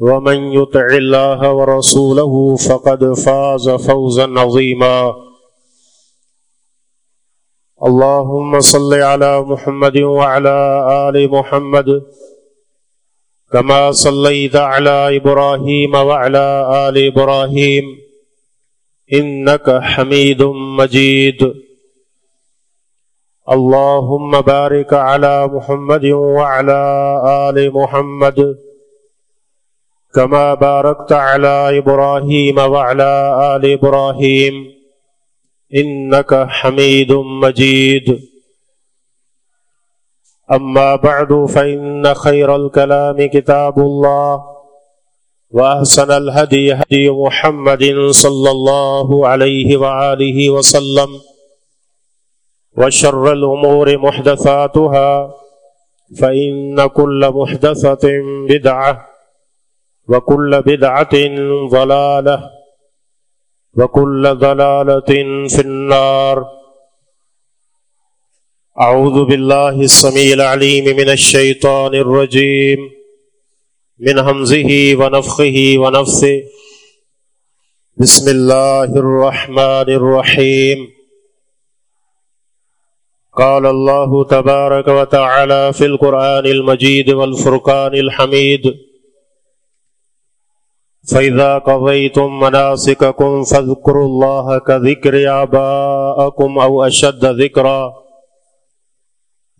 ومن يطع الله ورسوله فقد فاز فوزا عظيما. اللهم صل على محمد وعلى آل محمد كما صليت على إبراهيم وعلى آل إبراهيم. إنك حميد مجيد. اللهم بارك على محمد وعلى آل محمد كما باركت على إبراهيم وعلى آل إبراهيم إنك حميد مجيد. أما بعد، فإن خير الكلام كتاب الله وأحسن الهدي هدي محمد صلى الله عليه وآله وسلم وشر الأمور محدثاتها فإن كل محدثة بدعة وكل بدعة ضلالة، وكل ضلالة في النار. أعوذ بالله السميع العليم من الشيطان الرجيم، من همزه ونفخه ونفثه. بسم الله الرحمن الرحيم. قال الله تبارك وتعالى في القرآن المجيد والفرقان الحميد. فإذا قضيتم مناسككم فاذكروا الله كذكر آباءكم أو أشد ذكرًا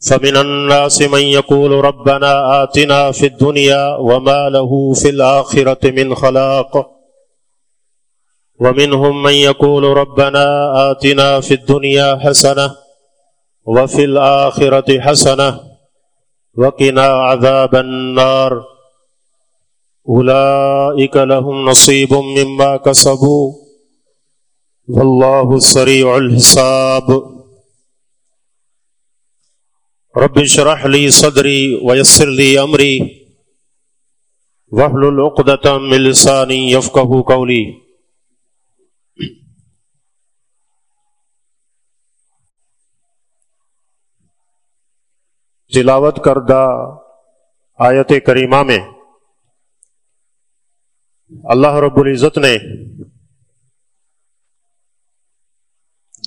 فمن الناس من يقول ربنا آتنا في الدنيا وما له في الآخرة من خلاق ومنهم من يقول ربنا آتنا في الدنيا حسنة وفي الآخرة حسنة وقنا عذاب النار أولئك لهم نصيب مما كسبوا. والله سريع الحساب. رب شرح لی صدری ویسر لی امری وحل العقدۃ من لسانی یفقهوا قولی تلاوت کردہ آیت کریمہ میں اللہ رب العزت نے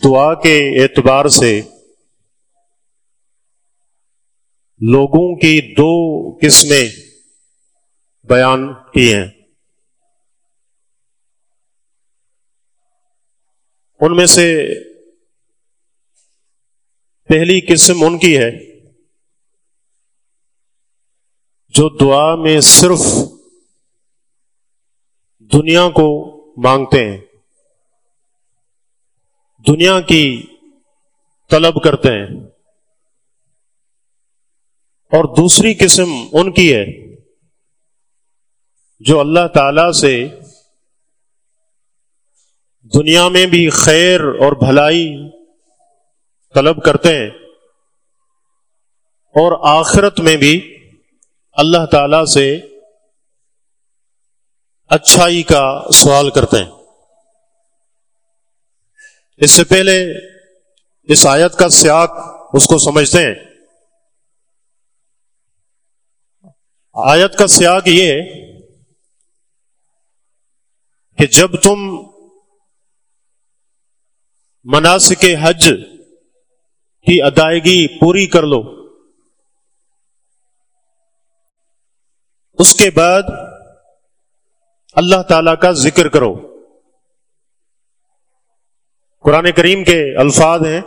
دعا کے اعتبار سے لوگوں کی دو قسمیں بیان کی ہیں۔ ان میں سے پہلی قسم ان کی ہے جو دعا میں صرف دنیا کو مانگتے ہیں۔ دنیا کی طلب کرتے ہیں۔ اور دوسری قسم ان کی ہے جو اللہ تعالی سے دنیا میں بھی خیر اور بھلائی طلب کرتے ہیں۔ اور آخرت میں بھی اللہ تعالی سے اچھائی کا سوال کرتے ہیں۔ اس سے پہلے اس آیت کا سیاق اس کو سمجھتے ہیں۔ آیت کا سیاق یہ کہ جب تم مناسب حج کی ادائیگی پوری کر لو، اس کے بعد اللہ تعالی کا ذکر کرو۔ قرآن کریم کے الفاظ ہیں۔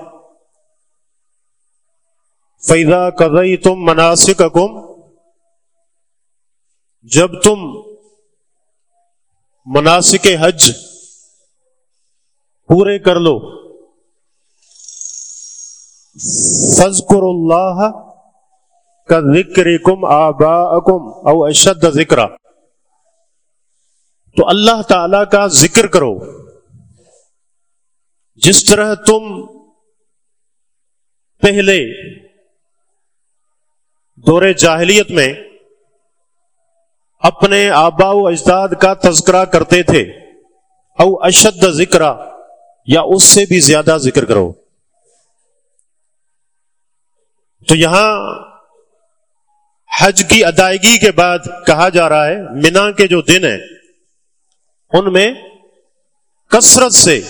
فیضا کدئی تم مناسب جب تم مناسک حج پورے کر لو فضکر اللہ کا ذکر کم آبا کم او اشد ذکر تو اللہ تعالی کا ذکر کرو۔ جس طرح تم پہلے دور جاہلیت میں اپنے آبا و اجداد کا تذکرہ کرتے تھے، او اشد ذکر یا اس سے بھی زیادہ ذکر کرو۔ تو یہاں حج کی ادائیگی کے بعد کہا جا رہا ہے مینا کے جو دن ہیں ان میں کثرت سے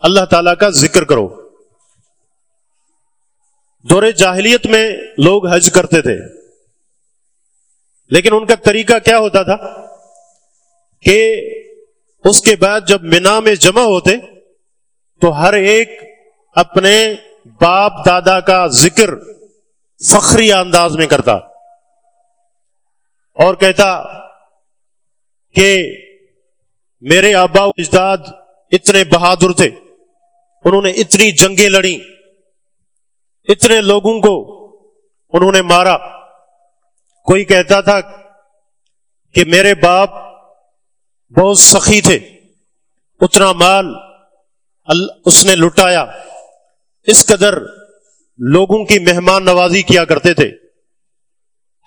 اللہ تعالی کا ذکر کرو۔ دور جاہلیت میں لوگ حج کرتے تھے۔ لیکن ان کا طریقہ کیا ہوتا تھا؟ کہ اس کے بعد جب مینا میں جمع ہوتے، تو ہر ایک اپنے باپ دادا کا ذکر فخری انداز میں کرتا۔ اور کہتا کہ میرے آبا و اجداد اتنے بہادر تھے، انہوں نے اتنی جنگیں لڑی اتنے لوگوں کو انہوں نے مارا۔ کوئی کہتا تھا کہ میرے باپ بہت سخی تھے، اتنا مال اس نے لٹایا۔ اس قدر لوگوں کی مہمان نوازی کیا کرتے تھے۔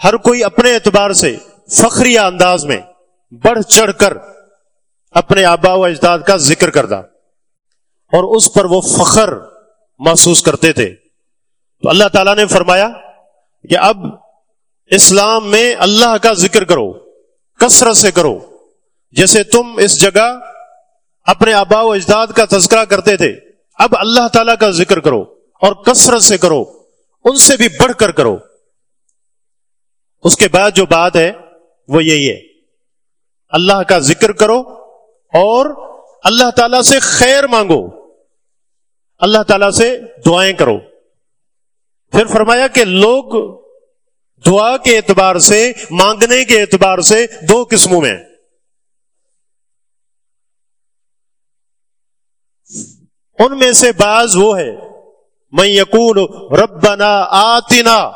ہر کوئی اپنے اعتبار سے فخری انداز میں بڑھ چڑھ کر اپنے آبا و اجداد کا ذکر کرتا اور اس پر وہ فخر محسوس کرتے تھے۔ تو اللہ تعالیٰ نے فرمایا کہ اب اسلام میں اللہ کا ذکر کرو، کثرت سے کرو۔ جیسے تم اس جگہ اپنے آبا و اجداد کا تذکرہ کرتے تھے، اب اللہ تعالیٰ کا ذکر کرو اور کثرت سے کرو، ان سے بھی بڑھ کر کرو۔ اس کے بعد جو بات ہے، وہ یہی ہے۔ اللہ کا ذکر کرو اور اللہ تعالی سے خیر مانگو۔ اللہ تعالی سے دعائیں کرو۔ پھر فرمایا کہ لوگ دعا کے اعتبار سے، مانگنے کے اعتبار سے دو قسموں میں۔ ان میں سے بعض وہ ہے میں یقون ربنا آتنا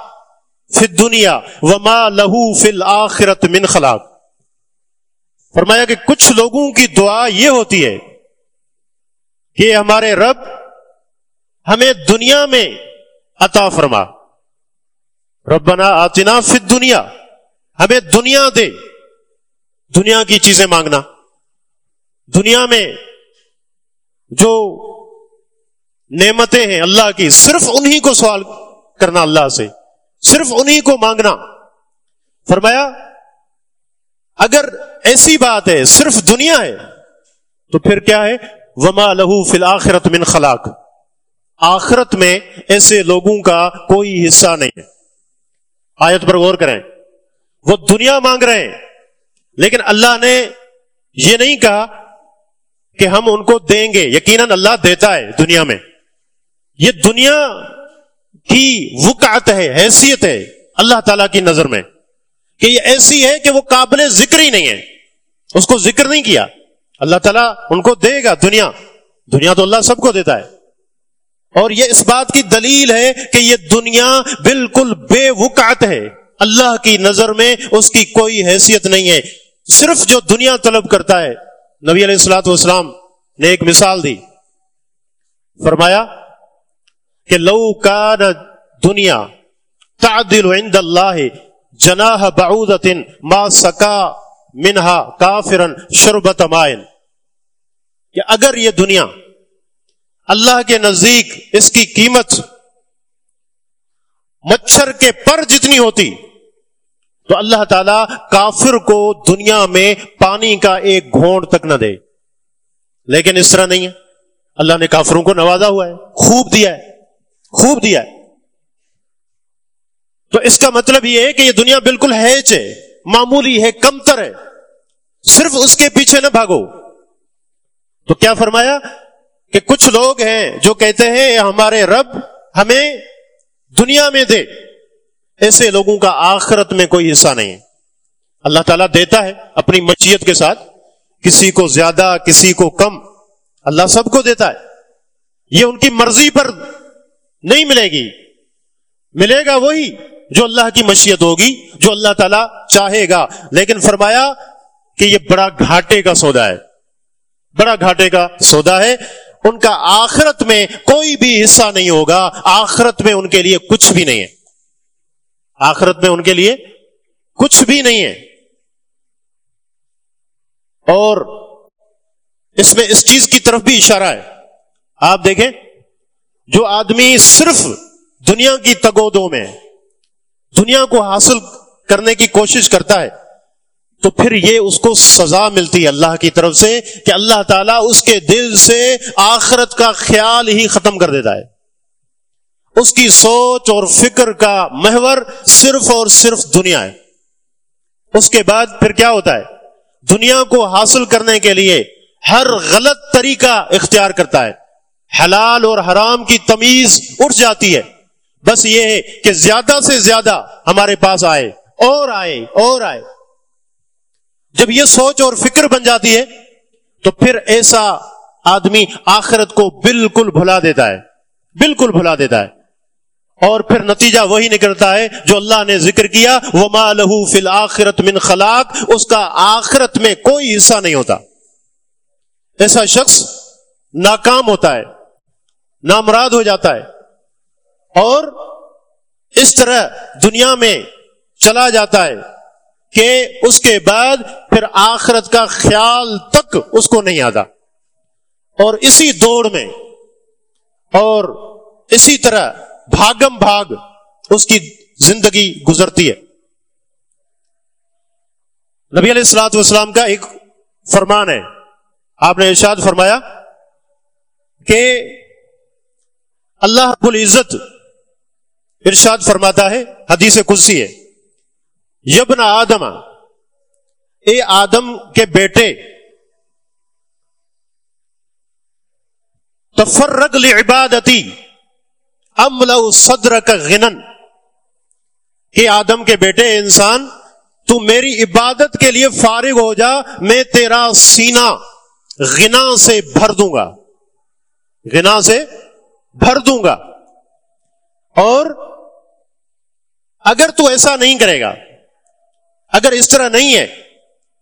فی دنیا وما لہو فل آخرت من خلاق۔ فرمایا کہ کچھ لوگوں کی دعا یہ ہوتی ہے کہ ہمارے رب ہمیں دنیا میں عطا فرما۔ ربنا آتنا فی دنیا ہمیں دنیا دے، دنیا کی چیزیں مانگنا۔ دنیا میں جو نعمتیں ہیں اللہ کی، صرف انہی کو سوال کرنا اللہ سے، صرف انہی کو مانگنا۔ فرمایا اگر ایسی بات ہے، صرف دنیا ہے، تو پھر کیا ہے؟ وما لہو فی الآخرت من خلاق۔ آخرت میں ایسے لوگوں کا کوئی حصہ نہیں ہے۔ آیت پر غور کریں۔ وہ دنیا مانگ رہے ہیں، لیکن اللہ نے یہ نہیں کہا کہ ہم ان کو دیں گے۔ یقیناً اللہ دیتا ہے دنیا میں۔ یہ دنیا کی وکعت ہے، حیثیت ہے۔ اللہ تعالی کی نظر میں۔ کہ یہ ایسی ہے کہ وہ قابل ذکر ہی نہیں ہے۔ اس کو ذکر نہیں کیا۔ اللہ تعالیٰ ان کو دے گا دنیا۔ دنیا تو اللہ سب کو دیتا ہے۔ اور یہ اس بات کی دلیل ہے کہ یہ دنیا بالکل بے وکعت ہے۔ اللہ کی نظر میں اس کی کوئی حیثیت نہیں ہے۔ صرف جو دنیا طلب کرتا ہے۔ نبی علیہ السلاۃ والسلام نے ایک مثال دی۔ فرمایا کہ لو کا دنیا تعدل عند اللہ جناح بعودت ما سکا منہا کافرن شربت مائن۔ کہ اگر یہ دنیا اللہ کے نزدیک اس کی قیمت مچھر کے پر جتنی ہوتی، تو اللہ تعالی کافر کو دنیا میں پانی کا ایک گھونٹ تک نہ دے۔ لیکن اس طرح نہیں ہے۔ اللہ نے کافروں کو نوازا ہوا ہے، خوب دیا ہے۔ خوب دیا ہے۔ تو اس کا مطلب یہ ہے کہ یہ دنیا بالکل ہیچ ہے، معمولی ہے، کمتر ہے۔ صرف اس کے پیچھے نہ بھاگو۔ تو کیا فرمایا؟ کہ کچھ لوگ ہیں جو کہتے ہیں ہمارے رب، ہمیں دنیا میں دے۔ ایسے لوگوں کا آخرت میں کوئی حصہ نہیں۔ ہے اللہ تعالیٰ دیتا ہے اپنی مچیت کے ساتھ۔ کسی کو زیادہ، کسی کو کم۔ اللہ سب کو دیتا ہے۔ یہ ان کی مرضی پر نہیں ملے گی۔ ملے گا وہی۔ جو اللہ کی مشیت ہوگی، جو اللہ تعالیٰ چاہے گا۔ لیکن فرمایا کہ یہ بڑا گھاٹے کا سودا ہے۔ بڑا گھاٹے کا سودا ہے۔ ان کا آخرت میں کوئی بھی حصہ نہیں ہوگا۔ آخرت میں ان کے لیے کچھ بھی نہیں ہے۔ آخرت میں ان کے لیے کچھ بھی نہیں ہے۔ اور اس میں اس چیز کی طرف بھی اشارہ ہے۔ آپ دیکھیں، جو آدمی صرف دنیا کی تگودوں میں دنیا کو حاصل کرنے کی کوشش کرتا ہے، تو پھر یہ اس کو سزا ملتی ہے اللہ کی طرف سے کہ اللہ تعالیٰ اس کے دل سے آخرت کا خیال ہی ختم کر دیتا ہے۔ اس کی سوچ اور فکر کا محور صرف اور صرف دنیا ہے۔ اس کے بعد پھر کیا ہوتا ہے؟ دنیا کو حاصل کرنے کے لیے ہر غلط طریقہ اختیار کرتا ہے۔ حلال اور حرام کی تمیز اٹھ جاتی ہے۔ بس یہ ہے کہ زیادہ سے زیادہ ہمارے پاس آئے، اور آئے اور آئے۔ جب یہ سوچ اور فکر بن جاتی ہے، تو پھر ایسا آدمی آخرت کو بالکل بھلا دیتا ہے، بالکل بھلا دیتا ہے۔ اور پھر نتیجہ وہی نکلتا ہے جو اللہ نے ذکر کیا وہ لہو فل آخرت من خلاق۔ اس کا آخرت میں کوئی حصہ نہیں ہوتا۔ ایسا شخص ناکام ہوتا ہے، نامراد ہو جاتا ہے۔ اور اس طرح دنیا میں چلا جاتا ہے کہ اس کے بعد پھر آخرت کا خیال تک اس کو نہیں آتا۔ اور اسی دوڑ میں اور اسی طرح بھاگم بھاگ اس کی زندگی گزرتی ہے۔ نبی علیہ السلاط والسلام کا ایک فرمان ہے۔ آپ نے ارشاد فرمایا کہ اللہ رب العزت ارشاد فرماتا ہے، حدیث کلسی ہے۔ یبن آدم، اے آدم کے بیٹے، تفرق لعبادتی امل صدر کا غنن۔ کہ آدم کے بیٹے انسان، تو میری عبادت کے لیے فارغ ہو جا، میں تیرا سینہ غنا سے بھر دوں گا۔ غنا سے بھر دوں گا۔ اور اگر تو ایسا نہیں کرے گا، اگر اس طرح نہیں ہے،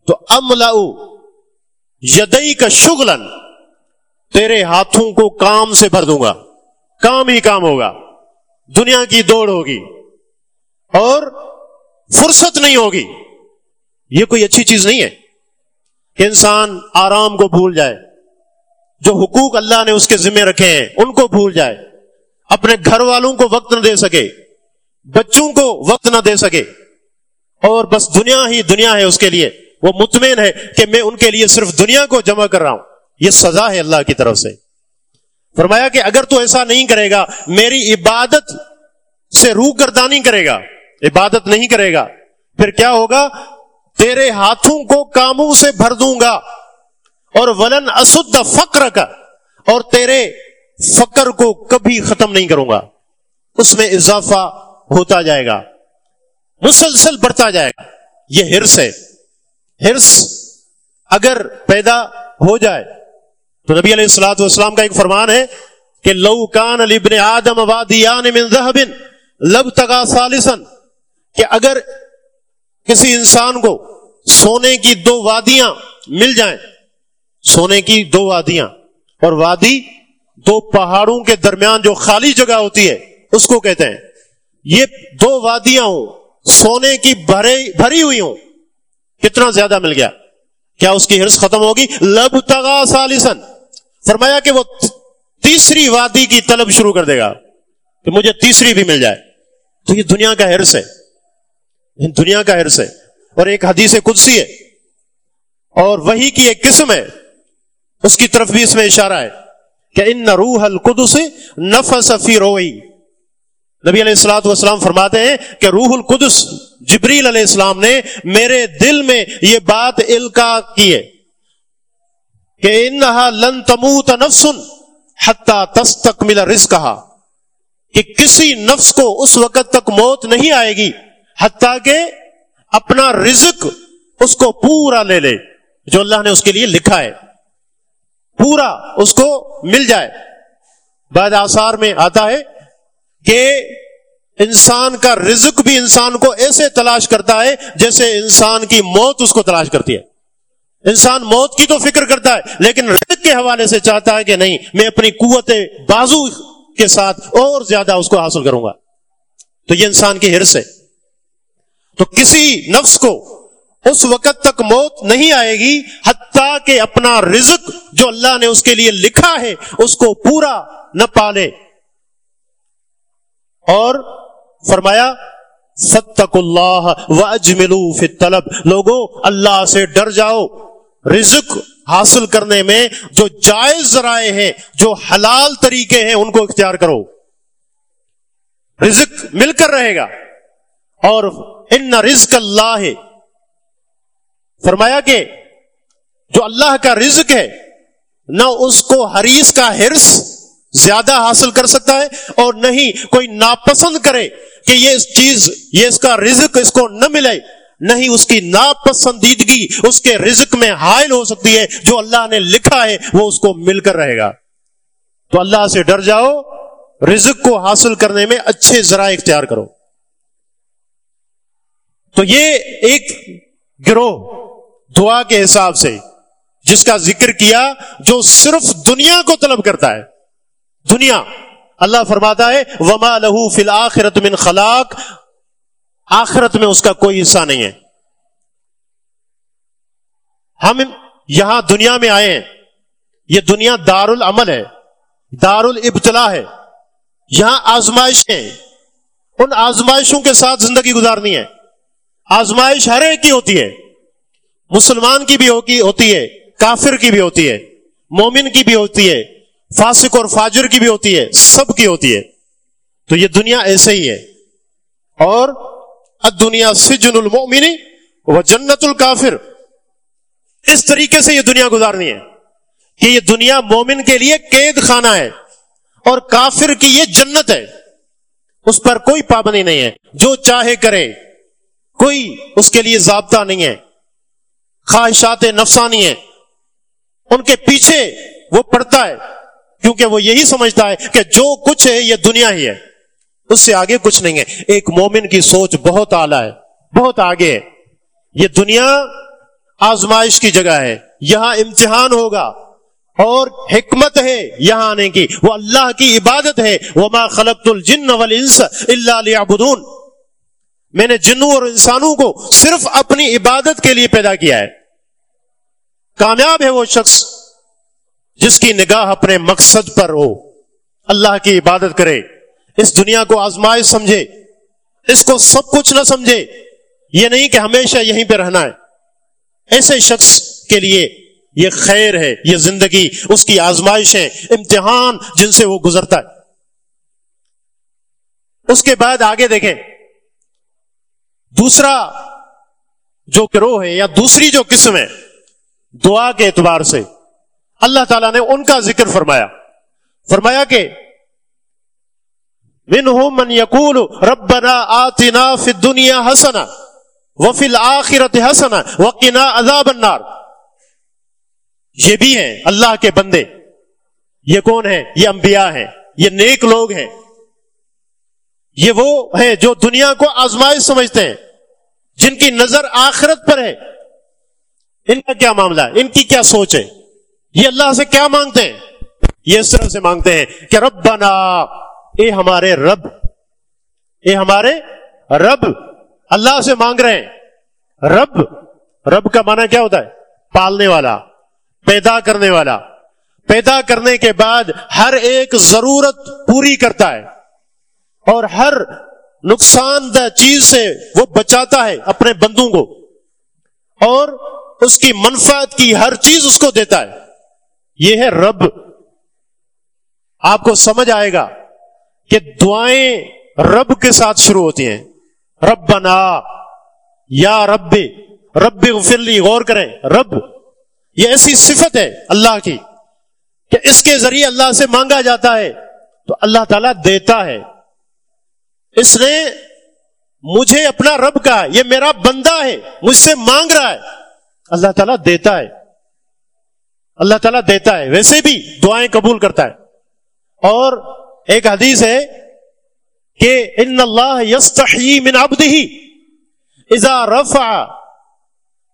تو املا یدئی کا شگلن تیرے ہاتھوں کو کام سے بھر دوں گا، کام ہی کام ہوگا، دنیا کی دوڑ ہوگی، اور فرصت نہیں ہوگی۔ یہ کوئی اچھی چیز نہیں ہے کہ انسان آرام کو بھول جائے۔ جو حقوق اللہ نے اس کے ذمہ رکھے ہیں، ان کو بھول جائے۔ اپنے گھر والوں کو وقت نہ دے سکے۔ بچوں کو وقت نہ دے سکے۔ اور بس دنیا ہی دنیا ہے اس کے لیے۔ وہ مطمئن ہے کہ میں ان کے لیے صرف دنیا کو جمع کر رہا ہوں۔ یہ سزا ہے اللہ کی طرف سے۔ فرمایا کہ اگر تو ایسا نہیں کرے گا، میری عبادت سے روح گردانی کرے گا۔ عبادت نہیں کرے گا۔ پھر کیا ہوگا؟ تیرے ہاتھوں کو کاموں سے بھر دوں گا۔ اور ولن اسد فقر کا اور تیرے فقر کو کبھی ختم نہیں کروں گا۔ اس میں اضافہ ہوتا جائے گا۔ مسلسل بڑھتا جائے گا۔ یہ ہرس ہے۔ ہرس اگر پیدا ہو جائے تو نبی علیہ السلاۃ والسلام کا ایک فرمان ہے کہ لو کان ابن آدم وادیان من ذهب لب تگا سالسن کہ اگر کسی انسان کو سونے کی دو وادیاں مل جائیں، سونے کی دو وادیاں اور وادی دو پہاڑوں کے درمیان جو خالی جگہ ہوتی ہے، اس کو کہتے ہیں۔ یہ دو وادیاں ہوں، سونے کی بھری ہوئی ہوں۔ کتنا زیادہ مل گیا۔ کیا اس کی ہرس ختم ہوگی؟ لب تگا سالسن فرمایا کہ وہ تیسری وادی کی طلب شروع کر دے گا کہ مجھے تیسری بھی مل جائے۔ تو یہ دنیا کا ہرس ہے۔ دنیا کا ہرس ہے۔ اور ایک حدیث قدسی ہے۔ اور وہی کی ایک قسم ہے۔ اس کی طرف بھی اس میں اشارہ ہے کہ ان روح القدس نفس فی روئی۔ نبی علیہ السلاۃ والسلام فرماتے ہیں کہ روح القدس جبریل علیہ السلام نے میرے دل میں یہ بات القا کی ہے کہ انہا لن تموت نفسن حتہ تس تک ملا رزق کہا کہ کسی نفس کو اس وقت تک موت نہیں آئے گی حتیٰ کہ اپنا رزق اس کو پورا لے لے، جو اللہ نے اس کے لیے لکھا ہے، پورا اس کو مل جائے۔ بعد آثار میں آتا ہے کہ انسان کا رزق بھی انسان کو ایسے تلاش کرتا ہے جیسے انسان کی موت اس کو تلاش کرتی ہے۔ انسان موت کی تو فکر کرتا ہے، لیکن رزق کے حوالے سے چاہتا ہے کہ نہیں، میں اپنی قوت بازو کے ساتھ اور زیادہ اس کو حاصل کروں گا۔ تو یہ انسان کی ہرس ہے۔ تو کسی نفس کو اس وقت تک موت نہیں آئے گی، حتیٰ کہ اپنا رزق جو اللہ نے اس کے لیے لکھا ہے، اس کو پورا نہ پالے۔ اور فرمایا فتق اللہ و اجملو فی طلب لوگوں، اللہ سے ڈر جاؤ۔ رزق حاصل کرنے میں جو جائز ذرائع ہیں، جو حلال طریقے ہیں، ان کو اختیار کرو۔ رزق مل کر رہے گا۔ اور ان رزق اللہ ہے فرمایا کہ جو اللہ کا رزق ہے، نہ اس کو حریص کا ہرس زیادہ حاصل کر سکتا ہے اور نہیں کوئی ناپسند کرے کہ یہ چیز، یہ اس کا رزق اس کو نہ ملے۔ نہیں، اس کی ناپسندیدگی اس کے رزق میں حائل ہو سکتی ہے، جو اللہ نے لکھا ہے، وہ اس کو مل کر رہے گا۔ تو اللہ سے ڈر جاؤ، رزق کو حاصل کرنے میں اچھے ذرائع اختیار کرو۔ تو یہ ایک گروہ دعا کے حساب سے جس کا ذکر کیا، جو صرف دنیا کو طلب کرتا ہے۔ دنیا۔ اللہ فرماتا ہے، وما لہو فی الآخرت من خلاق۔ آخرت میں اس کا کوئی حصہ نہیں ہے۔ ہم یہاں دنیا میں آئے ہیں۔ یہ دنیا دار العمل ہے۔ دار الابتلا ہے۔ یہاں آزمائش ہے۔ ان آزمائشوں کے ساتھ زندگی گزارنی ہے۔ آزمائش ہر ایک کی ہوتی ہے۔ مسلمان کی بھی ہوتی ہے۔ کافر کی بھی ہوتی ہے۔ مومن کی بھی ہوتی ہے۔ فاسق اور فاجر کی بھی ہوتی ہے، سب کی ہوتی ہے۔ تو یہ دنیا ایسے ہی ہے۔ اور دنیا سجن المومن و جنت الکافر۔ اس طریقے سے یہ دنیا گزارنی ہے کہ یہ دنیا مومن کے لیے قید خانہ ہے اور کافر کی یہ جنت ہے۔ اس پر کوئی پابندی نہیں ہے۔ جو چاہے کرے، کوئی اس کے لیے ضابطہ نہیں ہے۔ خواہشات نفسانی ہیں۔ ان کے پیچھے وہ پڑتا ہے۔ کیونکہ وہ یہی سمجھتا ہے کہ جو کچھ ہے، یہ دنیا ہی ہے۔ اس سے آگے کچھ نہیں ہے۔ ایک مومن کی سوچ بہت اعلی ہے، بہت آگے ہے۔ یہ دنیا آزمائش کی جگہ ہے، یہاں امتحان ہوگا۔ اور حکمت ہے یہاں آنے کی۔ وہ اللہ کی عبادت ہے۔ وہ ماں خلط الجن والانس اللہ علیہ میں نے جنوں اور انسانوں کو صرف اپنی عبادت کے لیے پیدا کیا ہے۔ کامیاب ہے وہ شخص۔ جس کی نگاہ اپنے مقصد پر ہو، اللہ کی عبادت کرے، اس دنیا کو آزمائش سمجھے، اس کو سب کچھ نہ سمجھے، یہ نہیں کہ ہمیشہ یہیں پہ رہنا ہے۔ ایسے شخص کے لیے یہ خیر ہے، یہ زندگی، اس کی آزمائش ہے، امتحان جن سے وہ گزرتا ہے۔ اس کے بعد آگے دیکھیں، دوسرا جو گروہ ہے یا دوسری جو قسم ہے، دعا کے اعتبار سے۔ اللہ تعالیٰ نے ان کا ذکر فرمایا۔ فرمایا کہ من من یقول ربنا آتنا فی الدنیا حسنا وفی الآخرت حسنا وقنا عذاب النار۔ یہ بھی ہیں اللہ کے بندے۔ یہ کون ہیں؟ یہ انبیاء ہیں۔ یہ نیک لوگ ہیں۔ یہ وہ ہیں جو دنیا کو آزمائش سمجھتے ہیں۔ جن کی نظر آخرت پر ہے۔ ان کا کیا معاملہ ہے؟ ان کی کیا سوچ ہے؟ یہ اللہ سے کیا مانگتے ہیں؟ یہ اس طرح سے مانگتے ہیں کہ رب بنا اے ہمارے رب، اے ہمارے رب، اللہ سے مانگ رہے ہیں۔ رب رب کا معنی کیا ہوتا ہے؟ پالنے والا، پیدا کرنے والا۔ پیدا کرنے کے بعد ہر ایک ضرورت پوری کرتا ہے اور ہر نقصان دہ چیز سے وہ بچاتا ہے اپنے بندوں کو اور اس کی منفعت کی ہر چیز اس کو دیتا ہے۔ یہ ہے رب۔ آپ کو سمجھ آئے گا کہ دعائیں رب کے ساتھ شروع ہوتی ہیں۔ رب بنا یا رب رب غفرلی غور کریں۔ رب، یہ ایسی صفت ہے اللہ کی کہ اس کے ذریعے اللہ سے مانگا جاتا ہے۔ تو اللہ تعالیٰ دیتا ہے۔ اس نے مجھے اپنا رب کا یہ میرا بندہ ہے، مجھ سے مانگ رہا ہے۔ اللہ تعالیٰ دیتا ہے۔ اللہ تعالیٰ دیتا ہے، ویسے بھی دعائیں قبول کرتا ہے۔ اور ایک حدیث ہے کہ ان اللہ یستحی من عبدہ اذا رفع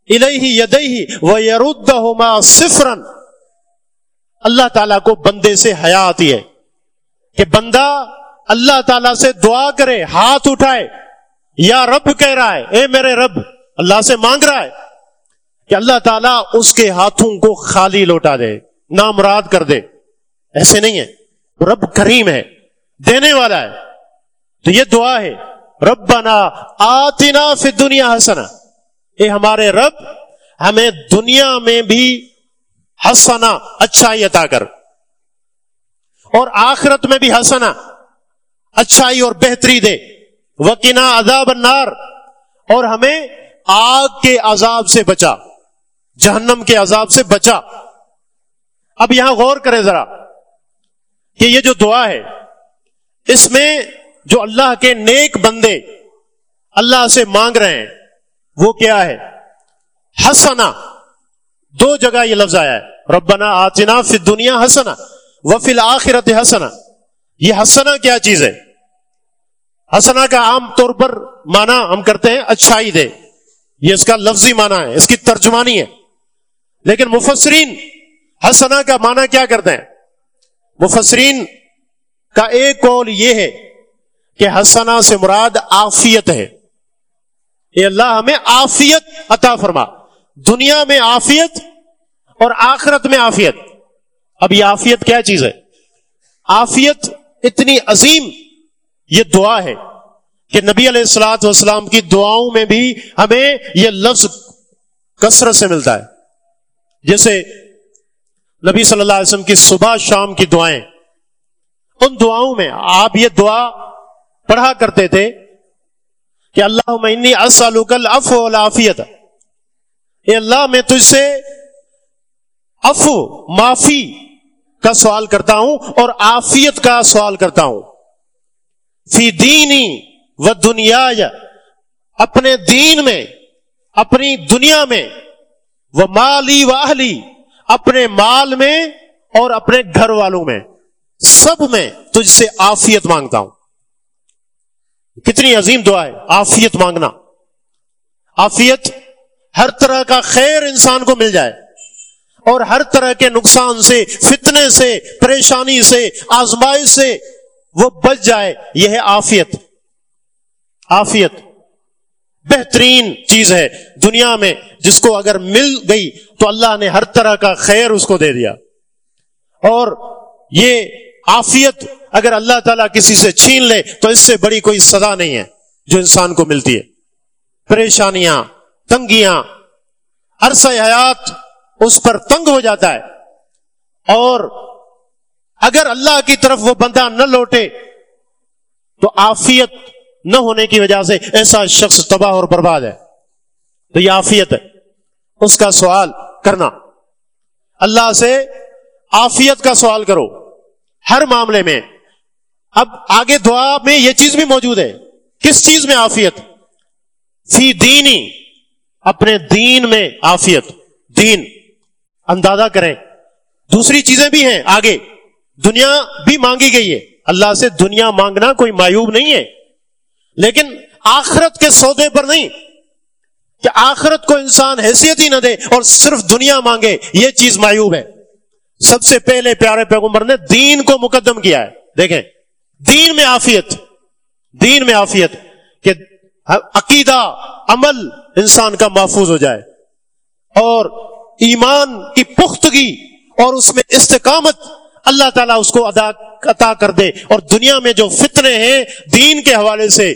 الیہ یدیہ ویردہما صفرا۔ اللہ تعالیٰ کو بندے سے حیا آتی ہے کہ بندہ اللہ تعالیٰ سے دعا کرے، ہاتھ اٹھائے، یا رب کہہ رہا ہے، اے میرے رب، اللہ سے مانگ رہا ہے۔ کہ اللہ تعالیٰ اس کے ہاتھوں کو خالی لوٹا دے نامراد کر دے۔ ایسے نہیں ہے۔ رب کریم ہے، دینے والا ہے۔ تو یہ دعا ہے رب بنا آتنا فی دنیا ہسنا اے ہمارے رب، ہمیں دنیا میں بھی ہسنا اچھائی عطا کر۔ اور آخرت میں بھی ہسنا اچھائی اور بہتری دے۔ وکینا عذاب النار۔ اور ہمیں آگ کے عذاب سے بچا۔ جہنم کے عذاب سے بچا۔ اب یہاں غور کرے ذرا کہ یہ جو دعا ہے، اس میں جو اللہ کے نیک بندے اللہ سے مانگ رہے ہیں، وہ کیا ہے؟ ہسنا دو جگہ یہ لفظ آیا ہے۔ ربنا آتنا فی دنیا ہسنا وہ فی الآخرت ہسنا یہ ہسنا کیا چیز ہے؟ ہسنا کا عام طور پر مانا ہم کرتے ہیں اچھائی دے۔ یہ اس کا لفظی مانا ہے، اس کی ترجمانی ہے۔ لیکن مفسرین ہسنا کا مانا کیا کرتے ہیں؟ مفسرین کا ایک قول یہ ہے کہ ہسنا سے مراد آفیت ہے۔ یہ اللہ، ہمیں آفیت عطا فرما۔ دنیا میں آفیت اور آخرت میں آفیت اب یہ آفیت کیا چیز ہے؟ آفیت اتنی عظیم یہ دعا ہے کہ نبی علیہ السلاط والسلام کی دعاؤں میں بھی ہمیں یہ لفظ کثرت سے ملتا ہے۔ جیسے نبی صلی اللہ علیہ وسلم کی صبح شام کی دعائیں۔ ان دعاؤں میں آپ یہ دعا پڑھا کرتے تھے کہ اللہ معنی اسلوکل العافیت اے اللہ، میں تجھ سے افو معافی کا سوال کرتا ہوں اور آفیت کا سوال کرتا ہوں۔ فی دینی و دنیا اپنے دین میں، اپنی دنیا میں وہ مالی واہلی اپنے مال میں اور اپنے گھر والوں میں۔ سب میں تجھ سے آفیت مانگتا ہوں۔ کتنی عظیم دعا ہے آفیت مانگنا۔ آفیت ہر طرح کا خیر انسان کو مل جائے۔ اور ہر طرح کے نقصان سے، فتنے سے، پریشانی سے، آزمائش سے وہ بچ جائے، یہ ہے آفیت آفیت بہترین چیز ہے دنیا میں جس کو اگر مل گئی تو اللہ نے ہر طرح کا خیر اس کو دے دیا۔ اور یہ آفیت اگر اللہ تعالیٰ کسی سے چھین لے تو اس سے بڑی کوئی سزا نہیں ہے جو انسان کو ملتی ہے۔ پریشانیاں، تنگیاں، عرصہ حیات اس پر تنگ ہو جاتا ہے۔ اور اگر اللہ کی طرف وہ بندہ نہ لوٹے تو آفیت نہ ہونے کی وجہ سے ایسا شخص تباہ اور برباد ہے۔ تو یہ آفیت ہے۔ اس کا سوال کرنا۔ اللہ سے آفیت کا سوال کرو۔ ہر معاملے میں۔ اب آگے دعا میں یہ چیز بھی موجود ہے۔ کس چیز میں آفیت فی دینی۔ اپنے دین میں آفیت دین۔ اندازہ کریں۔ دوسری چیزیں بھی ہیں آگے۔ دنیا بھی مانگی گئی ہے۔ اللہ سے دنیا مانگنا کوئی مایوب نہیں ہے۔ لیکن آخرت کے سودے پر نہیں کہ آخرت کو انسان حیثیت ہی نہ دے اور صرف دنیا مانگے، یہ چیز مایوب ہے۔ سب سے پہلے پیارے پیغمبر نے دین کو مقدم کیا ہے۔ دیکھیں، دین میں آفیت دین میں آفیت کہ عقیدہ، عمل انسان کا محفوظ ہو جائے۔ اور ایمان کی پختگی اور اس میں استقامت، اللہ تعالیٰ اس کو ادا عطا کر دے اور دنیا میں جو فتنے ہیں دین کے حوالے سے،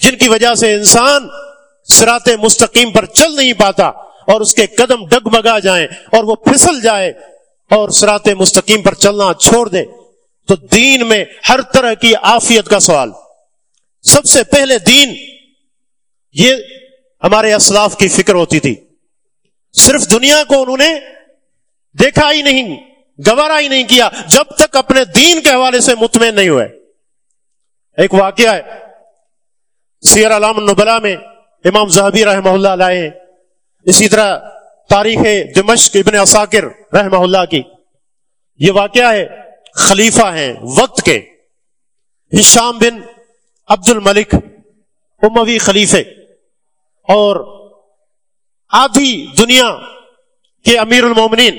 جن کی وجہ سے انسان سرات مستقیم پر چل نہیں پاتا اور اس کے قدم ڈگمگا جائیں اور وہ پھسل جائے اور سرات مستقیم پر چلنا چھوڑ دے، تو دین میں ہر طرح کی آفیت کا سوال۔ سب سے پہلے دین، یہ ہمارے اسلاف کی فکر ہوتی تھی۔ صرف دنیا کو انہوں نے دیکھا ہی نہیں گوارا ہی نہیں کیا، جب تک اپنے دین کے حوالے سے مطمئن نہیں ہوئے۔ ایک واقعہ ہے، سیر علام النبلا میں امام زہبی رحمہ اللہ لائے اسی طرح تاریخ دمشق ابن اساکر رحمہ اللہ کی۔ یہ واقعہ ہے، خلیفہ ہیں وقت کے۔ ہشام بن عبد الملک اموی خلیفے۔ اور آدھی دنیا کے امیر المومنین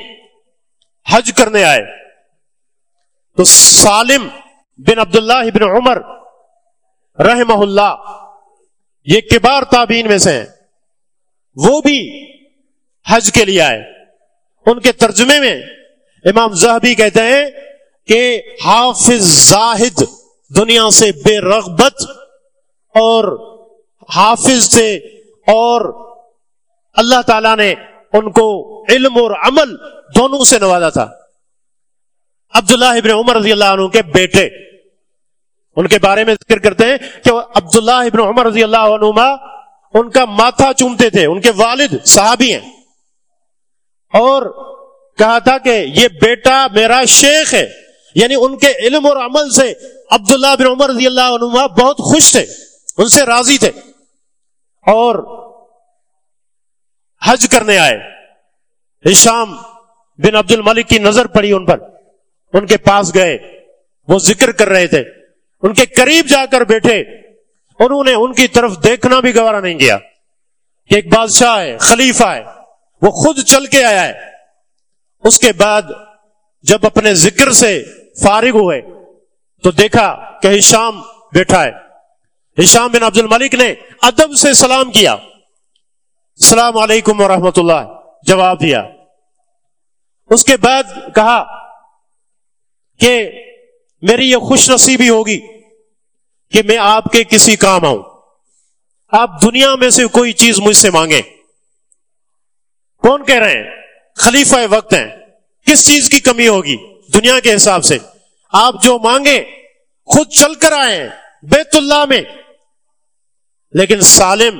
حج کرنے آئے۔ تو سالم بن عبداللہ بن عمر رحمہ اللہ، یہ کبار تابین میں سے ہیں، وہ بھی حج کے لیے آئے۔ ان کے ترجمے میں امام زہبی کہتے ہیں کہ حافظ زاہد دنیا سے بے رغبت اور حافظ تھے اور اللہ تعالی نے ان کو علم اور عمل دونوں سے نوازا تھا۔ عبداللہ ابن عمر رضی اللہ عنہ کے بیٹے۔ ان کے بارے میں ذکر کرتے ہیں کہ عبداللہ ابن عمر رضی اللہ عنہ ان کا ماتھا چومتے تھے، ان کے والد صحابی ہیں۔ اور کہا تھا کہ یہ بیٹا میرا شیخ ہے یعنی ان کے علم اور عمل سے عبداللہ بن عمر رضی اللہ عنہ بہت خوش تھے، ان سے راضی تھے۔ اور حج کرنے آئے۔ ہشام بن عبد الملک کی نظر پڑی ان پر۔ ان کے پاس گئے۔ وہ ذکر کر رہے تھے۔ ان کے قریب جا کر بیٹھے۔ انہوں نے ان کی طرف دیکھنا بھی گوارا نہیں کیا۔ کہ ایک بادشاہ ہے، خلیفہ ہے۔ وہ خود چل کے آیا ہے۔ اس کے بعد جب اپنے ذکر سے فارغ ہوئے، تو دیکھا کہ ہشام بیٹھا ہے۔ ہشام بن عبد الملک نے ادب سے سلام کیا۔ السلام علیکم ورحمۃ اللہ۔ جواب دیا۔ اس کے بعد کہا کہ میری یہ خوش نصیبی ہوگی کہ میں آپ کے کسی کام آؤں۔ آپ دنیا میں سے کوئی چیز مجھ سے مانگیں۔ کون کہہ رہے ہیں؟ خلیفہ وقت ہیں۔ کس چیز کی کمی ہوگی؟ دنیا کے حساب سے۔ آپ جو مانگے خود چل کر آئے ہیں بیت اللہ میں۔ لیکن سالم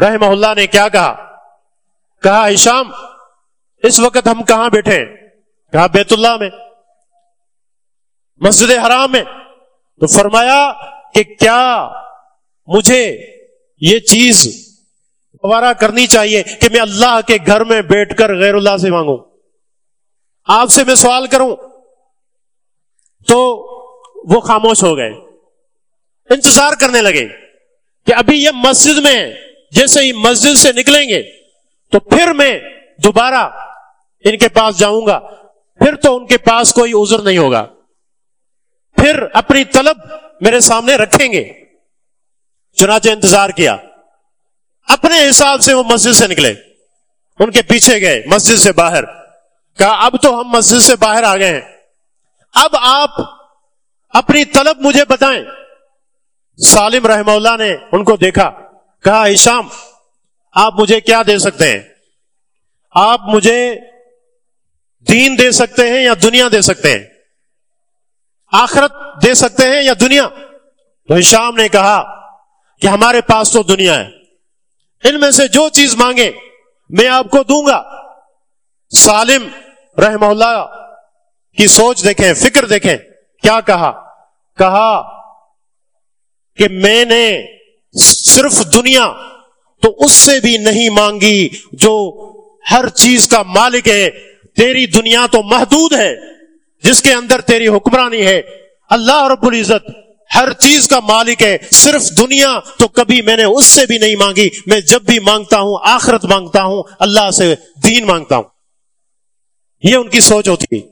رحمہ اللہ نے کیا کہا؟ کہا ایشام اس وقت ہم کہاں بیٹھے ہیں؟ کہا، بیت اللہ میں، مسجد حرام میں۔ تو فرمایا کہ کیا مجھے یہ چیز گوارا کرنی چاہیے کہ میں اللہ کے گھر میں بیٹھ کر غیر اللہ سے مانگوں؟ آپ سے میں سوال کروں؟ تو وہ خاموش ہو گئے، انتظار کرنے لگے کہ ابھی یہ مسجد میں جیسے ہی مسجد سے نکلیں گے، تو پھر میں دوبارہ ان کے پاس جاؤں گا۔ پھر تو ان کے پاس کوئی عذر نہیں ہوگا۔ پھر اپنی طلب میرے سامنے رکھیں گے۔ چنانچہ انتظار کیا۔ اپنے حساب سے وہ مسجد سے نکلے۔ ان کے پیچھے گئے، مسجد سے باہر۔ کہا، اب تو ہم مسجد سے باہر آ گئے ہیں۔ اب آپ اپنی طلب مجھے بتائیں۔ سالم رحمہ اللہ نے ان کو دیکھا۔ کہا ایشام آپ مجھے کیا دے سکتے ہیں؟ آپ مجھے دین دے سکتے ہیں یا دنیا دے سکتے ہیں؟ آخرت دے سکتے ہیں یا دنیا؟ تو ہشام نے کہا کہ ہمارے پاس تو دنیا ہے۔ ان میں سے جو چیز مانگے میں آپ کو دوں گا۔ سالم رحم اللہ کی سوچ دیکھیں، فکر دیکھیں، کیا کہا؟ کہا کہ میں نے صرف دنیا تو اس سے بھی نہیں مانگی جو ہر چیز کا مالک ہے، تیری دنیا تو محدود ہے، جس کے اندر تیری حکمرانی ہے۔ اللہ رب العزت ہر چیز کا مالک ہے، صرف دنیا تو کبھی میں نے اس سے بھی نہیں مانگی۔ میں جب بھی مانگتا ہوں، آخرت مانگتا ہوں، اللہ سے دین مانگتا ہوں۔ یہ ان کی سوچ ہوتی تھی،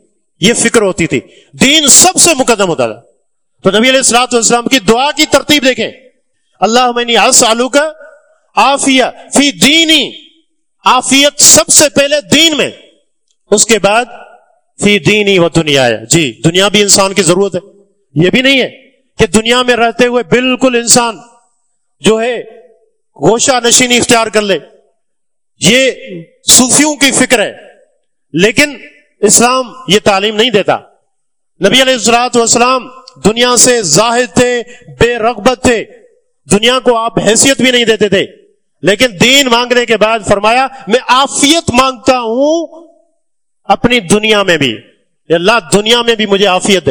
یہ فکر ہوتی تھی۔ دین سب سے مقدم ہوتا تھا۔ تو نبی علیہ السلاط والسلام کی دعا کی ترتیب دیکھیں۔ اللہ میں آلو کا آفیہ فی دینی آفیت سب سے پہلے دین میں، اس کے بعد فی دینی و دنیا ہے جی دنیا بھی انسان کی ضرورت ہے۔ یہ بھی نہیں ہے کہ دنیا میں رہتے ہوئے بالکل انسان جو ہے گوشہ نشینی اختیار کر لے۔ یہ صوفیوں کی فکر ہے، لیکن اسلام یہ تعلیم نہیں دیتا۔ نبی علیہ السلاط والسلام دنیا سے زاہد تھے، بے رغبت تھے۔ دنیا کو آپ حیثیت بھی نہیں دیتے تھے۔ لیکن دین مانگنے کے بعد فرمایا، میں آفیت مانگتا ہوں اپنی دنیا میں بھی۔ اللہ، دنیا میں بھی مجھے آفیت دے۔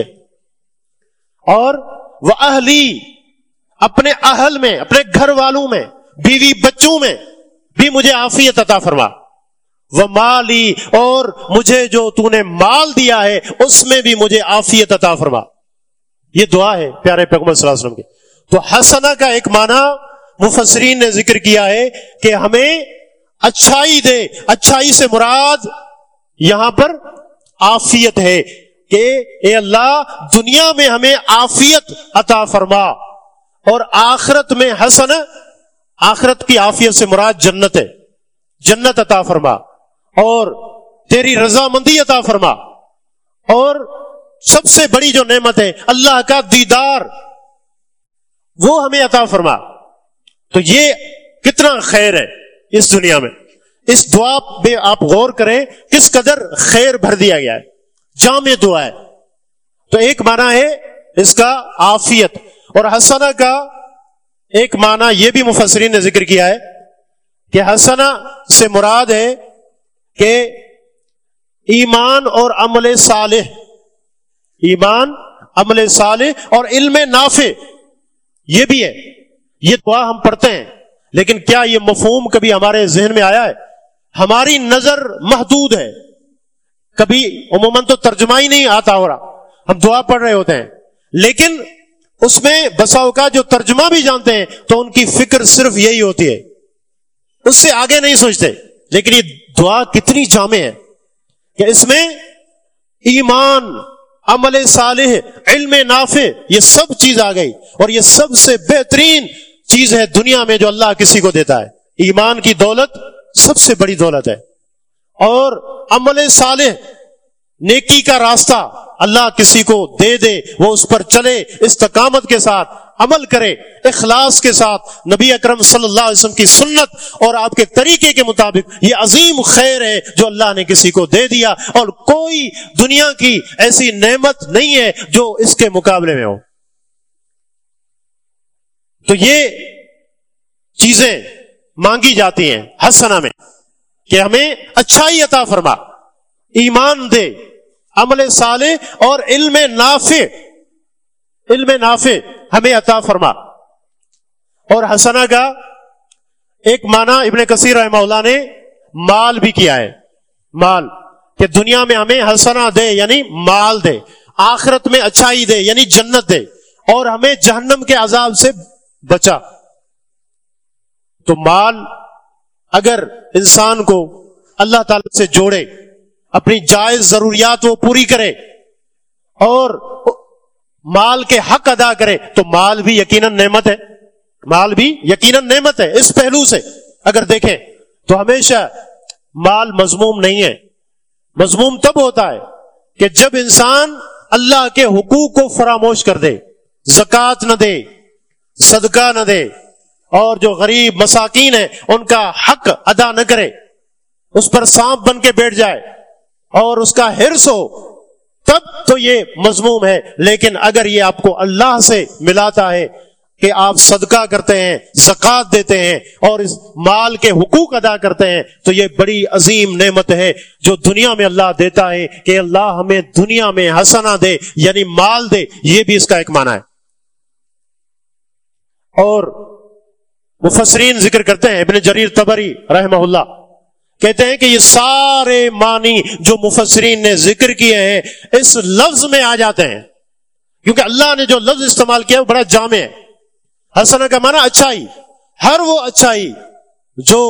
اور وہ اہلی اپنے اہل میں، اپنے گھر والوں میں، بیوی بچوں میں بھی مجھے آفیت عطا فرما۔ وہ مالی، اور مجھے جو تو نے مال دیا ہے، اس میں بھی مجھے آفیت عطا فرما۔ یہ دعا ہے پیارے پیغمبر صلی اللہ علیہ وسلم کی۔ تو حسنا کا ایک معنی مفسرین نے ذکر کیا ہے کہ ہمیں اچھائی دے، اچھائی سے مراد یہاں پر آفیت ہے کہ اے اللہ دنیا میں ہمیں آفیت عطا فرما اور آخرت میں حسن آخرت کی آفیت سے مراد جنت ہے، جنت عطا فرما اور تیری رضامندی عطا فرما اور سب سے بڑی جو نعمت ہے، اللہ کا دیدار وہ ہمیں عطا فرما۔ تو یہ کتنا خیر ہے اس دنیا میں۔ اس دعا پہ آپ غور کریں کس قدر خیر بھر دیا گیا ہے۔ جامع دعا ہے۔ تو ایک معنی ہے اس کا آفیت اور حسنا کا ایک معنی یہ بھی مفسرین نے ذکر کیا ہے کہ حسنا سے مراد ہے کہ ایمان اور عمل صالح۔ ایمان، عمل صالح اور علم نافع۔ یہ بھی ہے۔ یہ دعا ہم پڑھتے ہیں۔ لیکن کیا یہ مفہوم کبھی ہمارے ذہن میں آیا ہے؟ ہماری نظر محدود ہے۔ کبھی عموماً تو ترجمہ ہی نہیں آتا ہو رہا۔ ہم دعا پڑھ رہے ہوتے ہیں۔ لیکن اس میں بساؤ کا جو ترجمہ بھی جانتے ہیں، تو ان کی فکر صرف یہی ہوتی ہے۔ اس سے آگے نہیں سوچتے۔ لیکن یہ دعا کتنی جامع ہے کہ اس میں ایمان عمل صالح، علم نافع، یہ سب چیز آ گئی اور یہ سب سے بہترین چیز ہے دنیا میں جو اللہ کسی کو دیتا ہے۔ ایمان کی دولت سب سے بڑی دولت ہے۔ اور عمل صالح، نیکی کا راستہ اللہ کسی کو دے دے، وہ اس پر چلے استقامت کے ساتھ عمل کرے، اخلاص کے ساتھ نبی اکرم صلی اللہ علیہ وسلم کی سنت اور آپ کے طریقے کے مطابق یہ عظیم خیر ہے جو اللہ نے کسی کو دے دیا اور کوئی دنیا کی ایسی نعمت نہیں ہے جو اس کے مقابلے میں ہو۔ تو یہ چیزیں مانگی جاتی ہیں حسنا میں کہ ہمیں اچھائی عطا فرما، ایمان دے، عمل صالح اور علم نافع علم نافع ہمیں عطا فرما۔ اور حسنا کا ایک معنی ابن کثیر رحمہ اللہ نے مال بھی کیا ہے۔ مال کہ دنیا میں ہمیں حسنا دے یعنی مال دے، آخرت میں اچھائی دے یعنی جنت دے، اور ہمیں جہنم کے عذاب سے بچا۔ تو مال اگر انسان کو اللہ تعالی سے جوڑے، اپنی جائز ضروریات وہ پوری کرے، اور مال کے حق ادا کرے تو مال بھی یقیناً نعمت ہے۔ مال بھی یقیناً نعمت ہے اس پہلو سے۔ اگر دیکھیں تو ہمیشہ مال مضموم نہیں ہے۔ مضموم تب ہوتا ہے کہ جب انسان اللہ کے حقوق کو فراموش کر دے، زکوٰۃ نہ دے، صدقہ نہ دے، اور جو غریب مساکین ہیں، ان کا حق ادا نہ کرے، اس پر سانپ بن کے بیٹھ جائے اور اس کا ہرس ہو تب تو یہ مضموم ہے۔ لیکن اگر یہ آپ کو اللہ سے ملاتا ہے کہ آپ صدقہ کرتے ہیں، زکوٰۃ دیتے ہیں اور اس مال کے حقوق ادا کرتے ہیں، تو یہ بڑی عظیم نعمت ہے جو دنیا میں اللہ دیتا ہے کہ اللہ ہمیں دنیا میں ہسنا دے یعنی مال دے۔ یہ بھی اس کا ایک معنی ہے۔ اور مفسرین ذکر کرتے ہیں، ابن جریر تبری رحمہ اللہ۔ کہتے ہیں کہ یہ سارے معنی جو مفسرین نے ذکر کیے ہیں، اس لفظ میں آ جاتے ہیں۔ کیونکہ اللہ نے جو لفظ استعمال کیا، وہ بڑا جامع ہے۔ حسن کا معنی اچھائی، ہر وہ اچھائی جو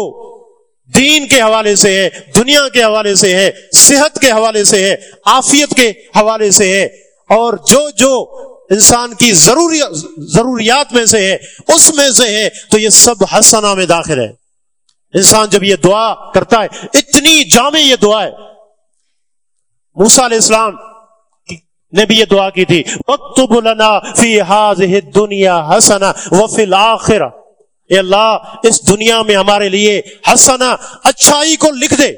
دین کے حوالے سے ہے، دنیا کے حوالے سے ہے، صحت کے حوالے سے ہے آفیت کے حوالے سے ہے، اور جو جو انسان کی ضروریات میں سے ہے، اس میں سے ہے، تو یہ سب حسنا میں داخل ہے۔ انسان جب یہ دعا کرتا ہے، اتنی جامع یہ دعا ہے۔ موسا علیہ السلام نے بھی یہ دعا کی تھی۔ فی دنیا حسنا اے اللہ، اس دنیا میں ہمارے لیے حسنا اچھائی کو لکھ دے۔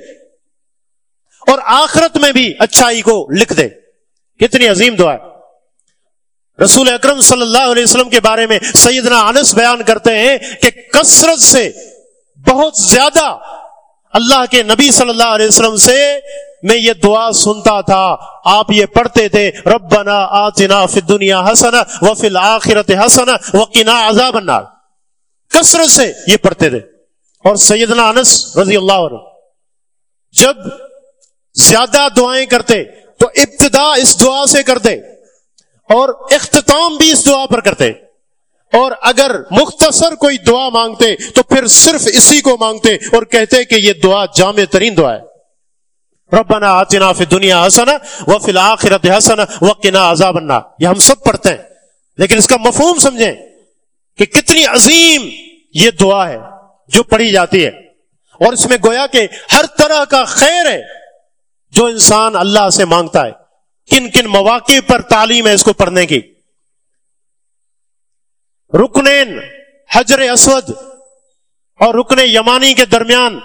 اور آخرت میں بھی اچھائی کو لکھ دے۔ کتنی عظیم دعا ہے۔ رسول اکرم صلی اللہ علیہ وسلم کے بارے میں سیدنا انس بیان کرتے ہیں کہ کثرت سے بہت زیادہ اللہ کے نبی صلی اللہ علیہ وسلم سے میں یہ دعا سنتا تھا۔ آپ یہ پڑھتے تھے، ربنا آتنا فی دنیا حسن و فی الآخرت حسن وقنا عذاب النار۔ کثرت سے یہ پڑھتے تھے۔ اور سیدنا انس رضی اللہ عنہ، جب زیادہ دعائیں کرتے تو ابتدا اس دعا سے کرتے اور اختتام بھی اس دعا پر کرتے۔ اور اگر مختصر کوئی دعا مانگتے تو پھر صرف اسی کو مانگتے اور کہتے کہ یہ دعا جامع ترین دعا ہے۔ ربنا آتنا فی دنیا حسن و فی الآخرت حسن و عذاب النار۔ یہ ہم سب پڑھتے ہیں، لیکن اس کا مفہوم سمجھیں کہ کتنی عظیم یہ دعا ہے جو پڑھی جاتی ہے۔ اور اس میں گویا کہ ہر طرح کا خیر ہے جو انسان اللہ سے مانگتا ہے۔ کن کن مواقع پر تعلیم ہے اس کو پڑھنے کی۔ رکنین حجر اسود اور رکن یمانی کے درمیان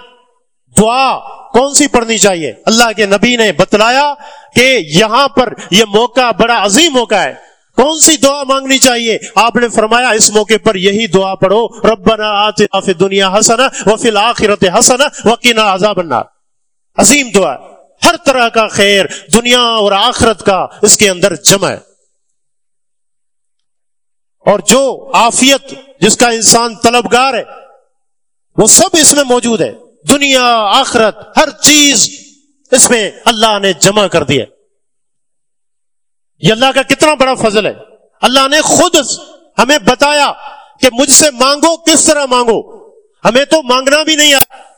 دعا کون سی پڑھنی چاہیے؟ اللہ کے نبی نے بتلایا کہ یہاں پر یہ موقع بڑا عظیم موقع ہے۔ کون سی دعا مانگنی چاہیے؟ آپ نے فرمایا اس موقع پر یہی دعا پڑھو، ربنا آتنا فی دنیا حسنا و الاخرت حسنا وقنا عذاب النار۔ عظیم دعا ہر طرح کا خیر دنیا اور آخرت کا اس کے اندر جمع ہے۔ اور جو آفیت جس کا انسان طلبگار ہے، وہ سب اس میں موجود ہے۔ دنیا، آخرت، ہر چیز اس میں اللہ نے جمع کر دی ہے۔ یہ اللہ کا کتنا بڑا فضل ہے۔ اللہ نے خود ہمیں بتایا کہ مجھ سے مانگو، کس طرح مانگو۔ ہمیں تو مانگنا بھی نہیں آتا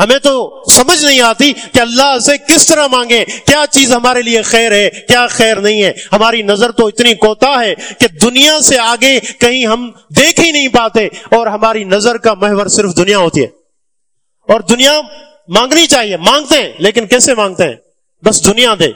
ہمیں تو سمجھ نہیں آتی کہ اللہ سے کس طرح مانگے، کیا چیز ہمارے لیے خیر ہے، کیا خیر نہیں ہے۔ ہماری نظر تو اتنی کوتا ہے کہ دنیا سے آگے کہیں ہم دیکھ ہی نہیں پاتے اور ہماری نظر کا محور صرف دنیا ہوتی ہے۔ اور دنیا مانگنی چاہیے، مانگتے ہیں، لیکن کیسے مانگتے ہیں؟ بس دنیا دے۔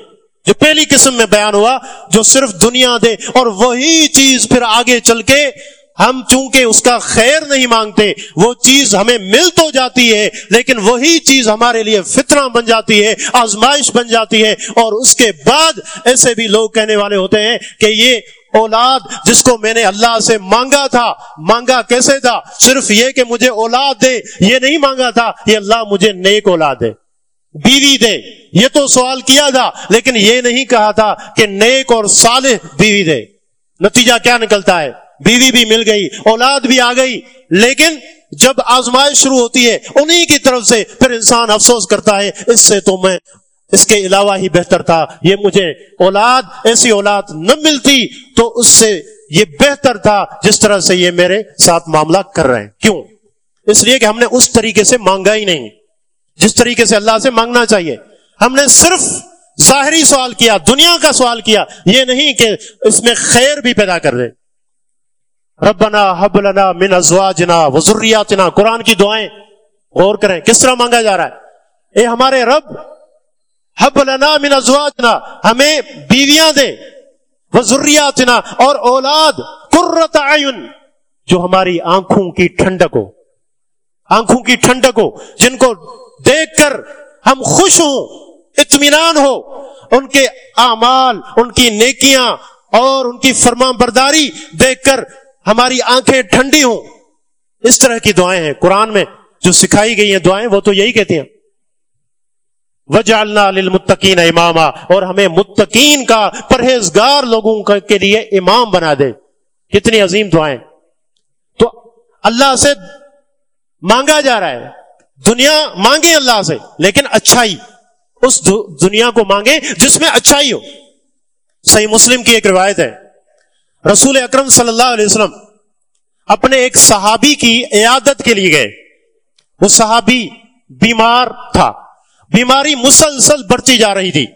جو پہلی قسم میں بیان ہوا، جو صرف دنیا دے اور وہی چیز پھر آگے چل کے ہم چونکہ اس کا خیر نہیں مانگتے، وہ چیز ہمیں مل تو جاتی ہے، لیکن وہی چیز ہمارے لیے فطرہ بن جاتی ہے، آزمائش بن جاتی ہے، اور اس کے بعد ایسے بھی لوگ کہنے والے ہوتے ہیں کہ یہ اولاد جس کو میں نے اللہ سے مانگا تھا، مانگا کیسے تھا؟ صرف یہ کہ مجھے اولاد دے، یہ نہیں مانگا تھا، یہ اللہ مجھے نیک اولاد دے، بیوی دے، یہ تو سوال کیا تھا، لیکن یہ نہیں کہا تھا کہ نیک اور صالح بیوی دے۔ نتیجہ کیا نکلتا ہے؟ بیوی بھی مل گئی، اولاد بھی آ گئی، لیکن جب آزمائش شروع ہوتی ہے، انہی کی طرف سے پھر انسان افسوس کرتا ہے، اس سے تو میں اس کے علاوہ ہی بہتر تھا، یہ مجھے اولاد، ایسی اولاد نہ ملتی تو اس سے یہ بہتر تھا، جس طرح سے یہ میرے ساتھ معاملہ کر رہے ہیں۔ کیوں؟ اس لیے کہ ہم نے اس طریقے سے مانگا ہی نہیں۔ جس طریقے سے اللہ سے مانگنا چاہیے۔ ہم نے صرف ظاہری سوال کیا، دنیا کا سوال کیا، یہ نہیں کہ اس میں خیر بھی پیدا کر دے۔ ربنا حب لنا من ازواجنا وذریاتنا قرآن کی دعائیں غور کریں، کس طرح مانگا جا رہا ہے؟ اے ہمارے رب، حب لنا من ازواجنا، ہمیں بیویاں دے۔ وذریاتنا اور اولاد، قرۃ عین جو ہماری آنکھوں کی ٹھنڈک ہو آنکھوں کی ٹھنڈک ہو جن کو دیکھ کر ہم خوش ہوں، اطمینان ہو، ان کے اعمال، ان کی نیکیاں اور ان کی فرما برداری دیکھ کر ہماری آنکھیں ٹھنڈی ہوں۔ اس طرح کی دعائیں ہیں۔ قرآن میں جو سکھائی گئی ہیں دعائیں، وہ تو یہی کہتی ہیں۔ وجالنا للمتقین اماما اور ہمیں متقین کا پرہیزگار لوگوں کے لیے امام بنا دے۔ کتنی عظیم دعائیں۔ تو اللہ سے مانگا جا رہا ہے۔ دنیا مانگے اللہ سے، لیکن اچھائی۔ اس دنیا کو مانگے جس میں اچھائی ہو۔ صحیح مسلم کی ایک روایت ہے۔ رسول اکرم صلی اللہ علیہ وسلم اپنے ایک صحابی کی عیادت کے لیے گئے۔ وہ صحابی بیمار تھا۔ بیماری مسلسل بڑھتی جا رہی تھی۔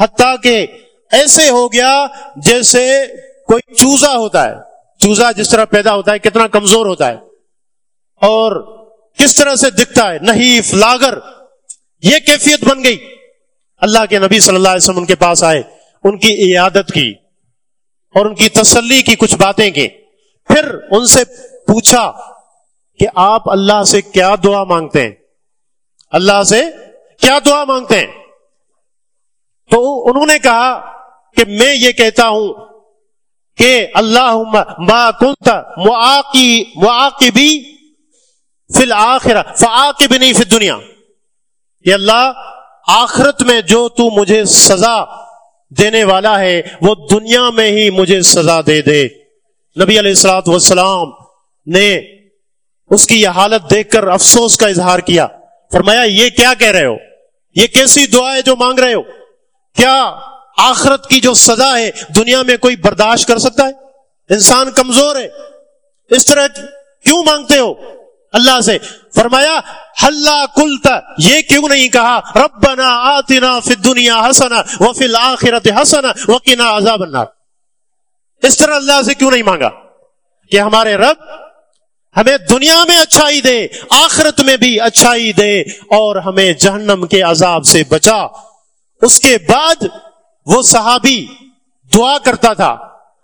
حتیٰ کہ ایسے ہو گیا جیسے کوئی چوزا ہوتا ہے۔ چوزا جس طرح پیدا ہوتا ہے، کتنا کمزور ہوتا ہے۔ اور کس طرح سے دکھتا ہے نہیں لاگر یہ کیفیت بن گئی۔ اللہ کے نبی صلی اللہ علیہ وسلم ان کے پاس آئے، ان کی عیادت کی۔ اور ان کی تسلی کی کچھ باتیں کی پھر ان سے پوچھا کہ آپ اللہ سے کیا دعا مانگتے ہیں؟ اللہ سے کیا دعا مانگتے ہیں؟ تو انہوں نے کہا کہ میں یہ کہتا ہوں کہ اللہ ما کنت معاقبی فی الآخرہ فعاقبنی فی الدنیا۔ یہ اللہ، آخرت میں جو تو مجھے سزا دینے والا ہے، وہ دنیا میں ہی مجھے سزا دے دے۔ نبی علیہ السلاط والسلام نے اس کی یہ حالت دیکھ کر افسوس کا اظہار کیا۔ فرمایا، یہ کیا کہہ رہے ہو؟ یہ کیسی دعا ہے جو مانگ رہے ہو؟ کیا آخرت کی جو سزا ہے دنیا میں کوئی برداشت کر سکتا ہے؟ انسان کمزور ہے۔ اس طرح کیوں مانگتے ہو؟ اللہ سے فرمایا ہلہ کلتا یہ کیوں نہیں کہا؟ ربنا آتنا فی دنیا ہسنا وہ فی الآخرت ہسنا وقنا عذاب النار. اس طرح اللہ سے کیوں نہیں مانگا؟ کہ ہمارے رب ہمیں دنیا میں اچھائی دے، آخرت میں بھی اچھائی دے اور ہمیں جہنم کے عذاب سے بچا۔ اس کے بعد وہ صحابی دعا کرتا تھا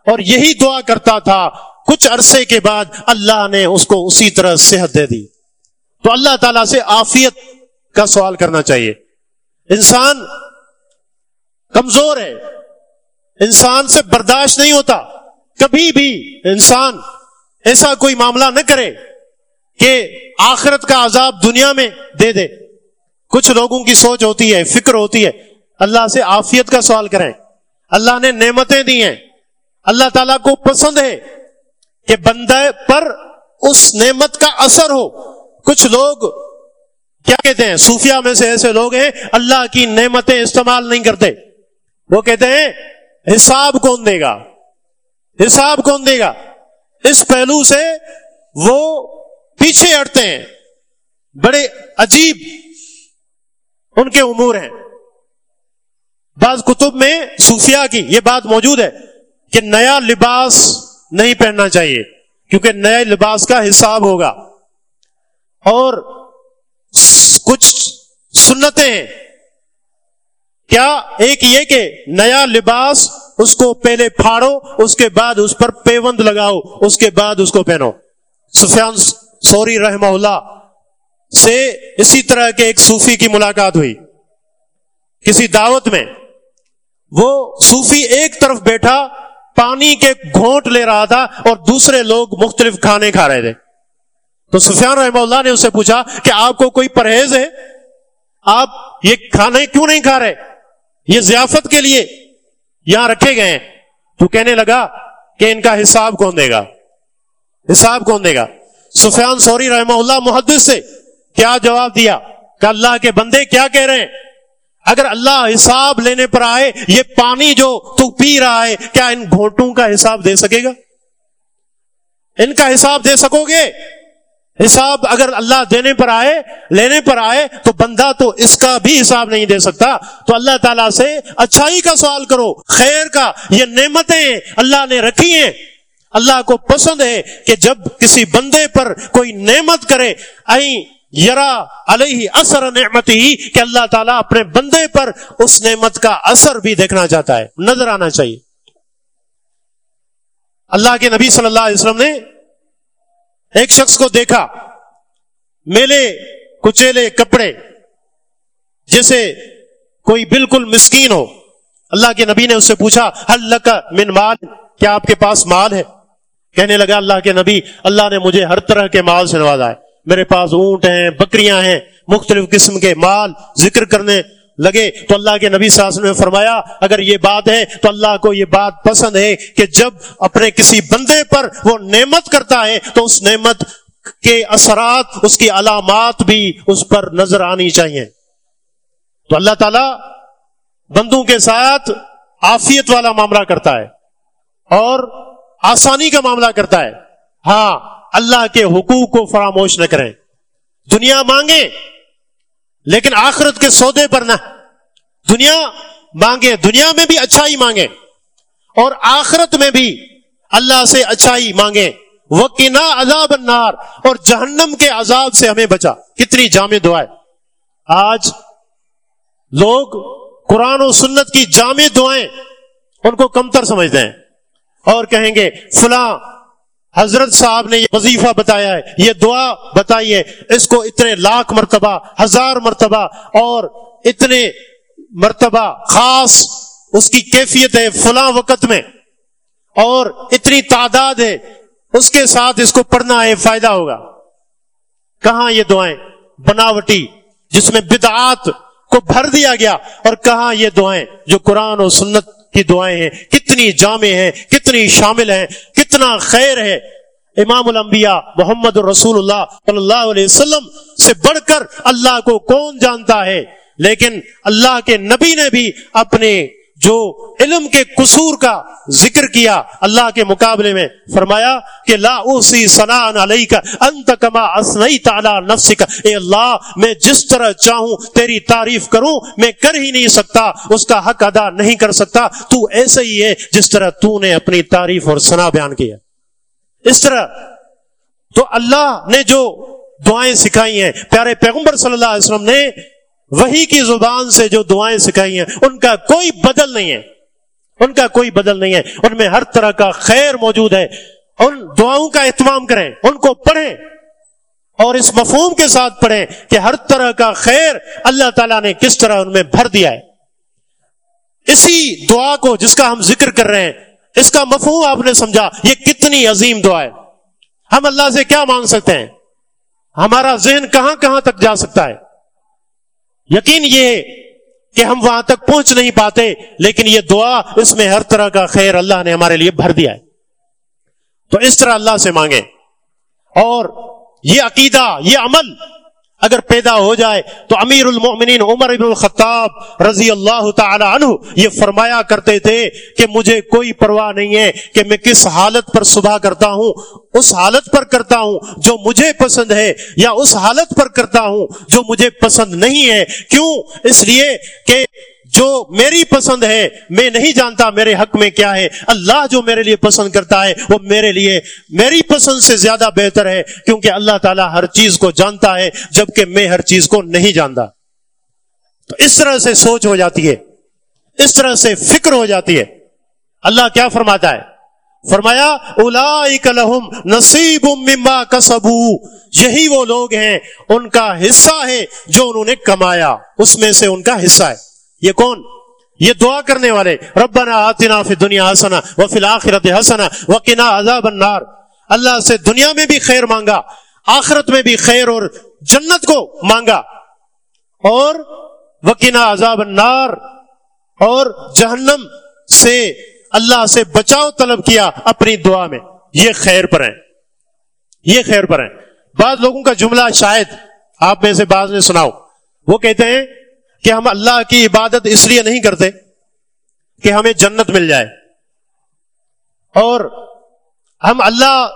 اور یہی دعا کرتا تھا۔ کچھ عرصے کے بعد اللہ نے اس کو اسی طرح صحت دے دی۔ تو اللہ تعالی سے آفیت کا سوال کرنا چاہیے۔ انسان کمزور ہے۔ انسان سے برداشت نہیں ہوتا۔ کبھی بھی انسان ایسا کوئی معاملہ نہ کرے کہ آخرت کا عذاب دنیا میں دے دے۔ کچھ لوگوں کی سوچ ہوتی ہے، فکر ہوتی ہے۔ اللہ سے آفیت کا سوال کریں۔ اللہ نے نعمتیں دی ہیں۔ اللہ تعالیٰ کو پسند ہے کہ بندے پر اس نعمت کا اثر ہو۔ کچھ لوگ کیا کہتے ہیں صوفیہ میں سے ایسے لوگ ہیں، اللہ کی نعمتیں استعمال نہیں کرتے۔ وہ کہتے ہیں، حساب کون دے گا؟ حساب کون دے گا؟ اس پہلو سے وہ پیچھے ہٹتے ہیں۔ بڑے عجیب ان کے امور ہیں۔ بعض کتب میں صوفیہ کی یہ بات موجود ہے کہ نیا لباس نہیں پہننا چاہیے، کیونکہ نئے لباس کا حساب ہوگا۔ اور کچھ سنتیں کیا ایک یہ کہ نیا لباس اس کو پہلے پھاڑو، اس کے بعد اس پر پیوند لگاؤ، اس کے بعد اس کو پہنو۔ سفیان سوری رحمہ اللہ سے اسی طرح کے ایک صوفی کی ملاقات ہوئی۔ کسی دعوت میں وہ صوفی ایک طرف بیٹھا، پانی کے گھونٹ لے رہا تھا اور دوسرے لوگ مختلف کھانے کھا رہے تھے۔ تو سفیان رحمہ اللہ نے اس سے پوچھا کہ آپ کو کوئی پرہیز ہے؟ آپ یہ کھانے کیوں نہیں کھا رہے؟ یہ ضیافت کے لیے یہاں رکھے گئے ہیں۔ تو کہنے لگا کہ ان کا حساب کون دے گا؟ حساب کون دے گا؟ سفیان سوری رحمہ اللہ محدث سے کیا جواب دیا؟ کہ اللہ کے بندے کیا کہہ رہے ہیں؟ اگر اللہ حساب لینے پر آئے، یہ پانی جو تو پی رہا ہے، کیا ان گھوٹوں کا حساب دے سکے گا؟ ان کا حساب دے سکو گے؟ حساب اگر اللہ دینے پر آئے، لینے پر آئے، تو بندہ تو اس کا بھی حساب نہیں دے سکتا۔ تو اللہ تعالیٰ سے اچھائی کا سوال کرو، خیر کا۔ یہ نعمتیں اللہ نے رکھی ہیں۔ اللہ کو پسند ہے کہ جب کسی بندے پر کوئی نعمت کرے یرا علیہ اثر نعمت ہی کہ اللہ تعالیٰ اپنے بندے پر اس نعمت کا اثر بھی دیکھنا چاہتا ہے۔ نظر آنا چاہیے۔ اللہ کے نبی صلی اللہ علیہ وسلم نے ایک شخص کو دیکھا، میلے، کچیلے، کپڑے، جیسے کوئی بالکل مسکین ہو۔ اللہ کے نبی نے اس سے پوچھا اللہ من مال؟ کیا آپ کے پاس مال ہے؟ کہنے لگا، اللہ کے نبی، اللہ نے مجھے ہر طرح کے مال سے نوازا ہے۔ میرے پاس اونٹ ہیں، بکریاں ہیں، مختلف قسم کے مال، ذکر کرنے لگے تو اللہ کے نبی صلی اللہ علیہ وسلم نے فرمایا، اگر یہ بات ہے تو اللہ کو یہ بات پسند ہے کہ جب اپنے کسی بندے پر وہ نعمت کرتا ہے تو اس نعمت کے اثرات، اس کی علامات بھی اس پر نظر آنی چاہیے۔ تو اللہ تعالی بندوں کے ساتھ آفیت والا معاملہ کرتا ہے اور آسانی کا معاملہ کرتا ہے۔ ہاں اللہ کے حقوق کو فراموش نہ کریں۔ دنیا مانگے لیکن آخرت کے سودے پر نہ۔ دنیا مانگے، دنیا میں بھی اچھائی مانگے۔ اور آخرت میں بھی اللہ سے اچھائی مانگے۔ وہ عذاب النار۔ اور جہنم کے عذاب سے ہمیں بچا۔ کتنی جامع دعائیں آج لوگ قرآن و سنت کی جامع دعائیں ان کو کمتر سمجھتے ہیں۔ اور کہیں گے، فلاں حضرت صاحب نے یہ وظیفہ بتایا ہے، یہ دعا بتائی ہے اس کو اتنے لاکھ مرتبہ، ہزار مرتبہ اور اتنے مرتبہ خاص اس کی کیفیت ہے فلاں وقت میں اور اتنی تعداد ہے، اس کے ساتھ اس کو پڑھنا ہے، فائدہ ہوگا۔ کہاں یہ دعائیں؟ بناوٹی، جس میں بدعات کو بھر دیا گیا اور کہاں یہ دعائیں؟ جو قرآن و سنت کی دعائیں ہیں، کتنی جامع ہیں، کتنی شامل ہیں، کتنا خیر ہے۔ امام الانبیاء محمد رسول اللہ صلی اللہ علیہ وسلم سے بڑھ کر اللہ کو کون جانتا ہے؟ لیکن اللہ کے نبی نے بھی اپنے جو علم کے قصور کا ذکر کیا اللہ کے مقابلے میں، فرمایا کہ لا اسی سلان علیہ کا انت کما اسنئی تعالی نفس کا اے اللہ، میں جس طرح چاہوں، تیری تعریف کروں، میں کر ہی نہیں سکتا، اس کا حق ادا نہیں کر سکتا۔ تو ایسے ہی ہے جس طرح تو نے اپنی تعریف اور سنا بیان کیا۔ اس طرح تو اللہ نے جو دعائیں سکھائی ہیں، پیارے پیغمبر صلی اللہ علیہ وسلم نے وہی کی زبان سے جو دعائیں سکھائی ہیں، ان کا کوئی بدل نہیں ہے۔ ان کا کوئی بدل نہیں ہے۔ ان میں ہر طرح کا خیر موجود ہے۔ ان دعاؤں کا اہتمام کریں، ان کو پڑھیں۔ اور اس مفہوم کے ساتھ پڑھیں کہ ہر طرح کا خیر اللہ تعالیٰ نے کس طرح ان میں بھر دیا ہے۔ اسی دعا کو جس کا ہم ذکر کر رہے ہیں، اس کا مفہوم آپ نے سمجھا، یہ کتنی عظیم دعا ہے۔ ہم اللہ سے کیا مانگ سکتے ہیں؟ ہمارا ذہن کہاں کہاں تک جا سکتا ہے؟ یقین یہ کہ ہم وہاں تک پہنچ نہیں پاتے، لیکن یہ دعا اس میں ہر طرح کا خیر اللہ نے ہمارے لیے بھر دیا ہے۔ تو اس طرح اللہ سے مانگیں۔ اور یہ عقیدہ، یہ عمل اگر پیدا ہو جائے تو امیر المومنین عمر ابن الخطاب رضی اللہ تعالی عنہ یہ فرمایا کرتے تھے کہ مجھے کوئی پرواہ نہیں ہے کہ میں کس حالت پر صبح کرتا ہوں، اس حالت پر کرتا ہوں جو مجھے پسند ہے یا اس حالت پر کرتا ہوں جو مجھے پسند نہیں ہے۔ کیوں؟ اس لیے کہ جو میری پسند ہے، میں نہیں جانتا میرے حق میں کیا ہے۔ اللہ جو میرے لیے پسند کرتا ہے، وہ میرے لیے میری پسند سے زیادہ بہتر ہے، کیونکہ اللہ تعالیٰ ہر چیز کو جانتا ہے، جبکہ میں ہر چیز کو نہیں جانتا۔ تو اس طرح سے سوچ ہو جاتی ہے۔ اس طرح سے فکر ہو جاتی ہے۔ اللہ کیا فرماتا ہے؟ فرمایا الا نصیب مما کسبو۔ یہی وہ لوگ ہیں، ان کا حصہ ہے جو انہوں نے کمایا۔ اس میں سے ان کا حصہ ہے۔ یہ کون؟ یہ دعا کرنے والے۔ ربنا آتنا فی دنیا حسنا و فی الآخرت حسنا وقنا عذاب النار۔ اللہ سے دنیا میں بھی خیر مانگا، آخرت میں بھی خیر اور جنت کو مانگا۔ اور وکینا عذاب النار۔ اور جہنم سے اللہ سے بچاؤ طلب کیا اپنی دعا میں۔ یہ خیر پر ہیں۔ یہ خیر پر ہیں۔ بعض لوگوں کا جملہ شاید آپ میں سے بعض نے سناؤ وہ کہتے ہیں کہ ہم اللہ کی عبادت اس لیے نہیں کرتے کہ ہمیں جنت مل جائے۔ اور ہم اللہ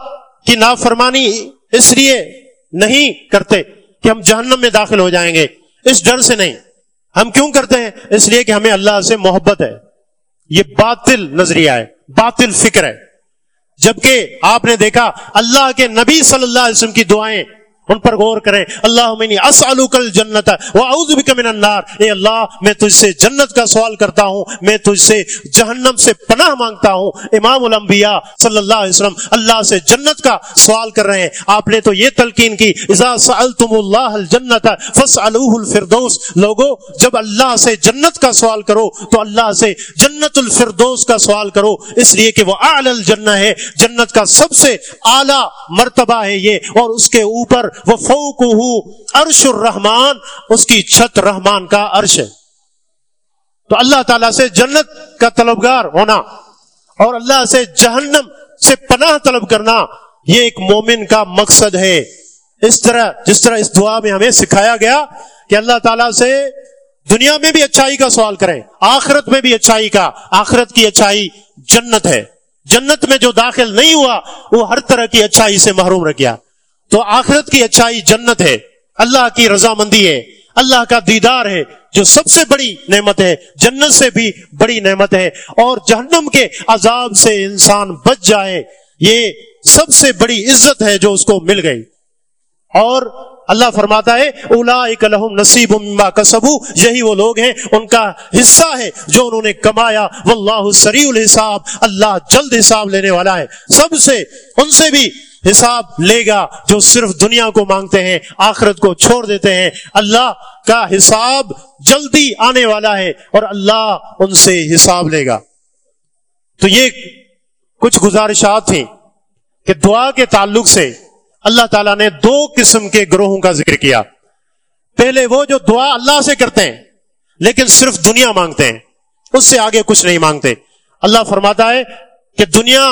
کی نافرمانی اس لیے نہیں کرتے کہ ہم جہنم میں داخل ہو جائیں گے۔ اس ڈر سے نہیں۔ ہم کیوں کرتے ہیں؟ اس لیے کہ ہمیں اللہ سے محبت ہے۔ یہ باطل نظریہ ہے، باطل فکر ہے۔ جبکہ آپ نے دیکھا، اللہ کے نبی صلی اللہ علیہ وسلم کی دعائیں ان پر غور کریں اللہ منی کل جنت من النار اے اللہ میں تجھ سے جنت کا سوال کرتا ہوں میں تجھ سے جہنم سے پناہ مانگتا ہوں امام الانبیاء صلی اللہ علیہ وسلم اللہ سے جنت کا سوال کر رہے ہیں آپ نے تو یہ تلقین کی اذا سألتم اللہ الجنت فاسألوه الفردوس لوگو جب اللہ سے جنت کا سوال کرو تو اللہ سے جنت الفردوس کا سوال کرو اس لیے کہ وہ اعلی الجنہ ہے جنت کا سب سے اعلی مرتبہ ہے یہ اور اس کے اوپر وہ فوق عرش الرحمان اس کی چھت رحمان کا عرش ہے۔ تو اللہ تعالیٰ سے جنت کا طلبگار ہونا اور اللہ سے جہنم سے پناہ طلب کرنا یہ ایک مومن کا مقصد ہے۔ اس طرح، جس طرح اس دعا میں ہمیں سکھایا گیا کہ اللہ تعالیٰ سے دنیا میں بھی اچھائی کا سوال کریں، آخرت میں بھی اچھائی کا، آخرت کی اچھائی جنت ہے۔ جنت میں جو داخل نہیں ہوا، وہ ہر طرح کی اچھائی سے محروم رہ گیا۔ تو آخرت کی اچھائی جنت ہے، اللہ کی رضامندی ہے، اللہ کا دیدار ہے، جو سب سے بڑی نعمت ہے، جنت سے بھی بڑی نعمت ہے، اور جہنم کے عذاب سے انسان بچ جائے، یہ سب سے بڑی عزت ہے جو اس کو مل گئی۔ اور اللہ فرماتا ہے اولا لہم نصیب کا سبو یہی وہ لوگ ہیں، ان کا حصہ ہے جو انہوں نے کمایا، واللہ سریع الحساب، اللہ جلد حساب لینے والا ہے۔ سب سے، ان سے بھی حساب لے گا جو صرف دنیا کو مانگتے ہیں، آخرت کو چھوڑ دیتے ہیں۔ اللہ کا حساب جلدی آنے والا ہے اور اللہ ان سے حساب لے گا۔ تو یہ کچھ گزارشات تھیں کہ دعا کے تعلق سے اللہ تعالیٰ نے دو قسم کے گروہوں کا ذکر کیا۔ پہلے وہ جو دعا اللہ سے کرتے ہیں، لیکن صرف دنیا مانگتے ہیں، اس سے آگے کچھ نہیں مانگتے۔ اللہ فرماتا ہے کہ دنیا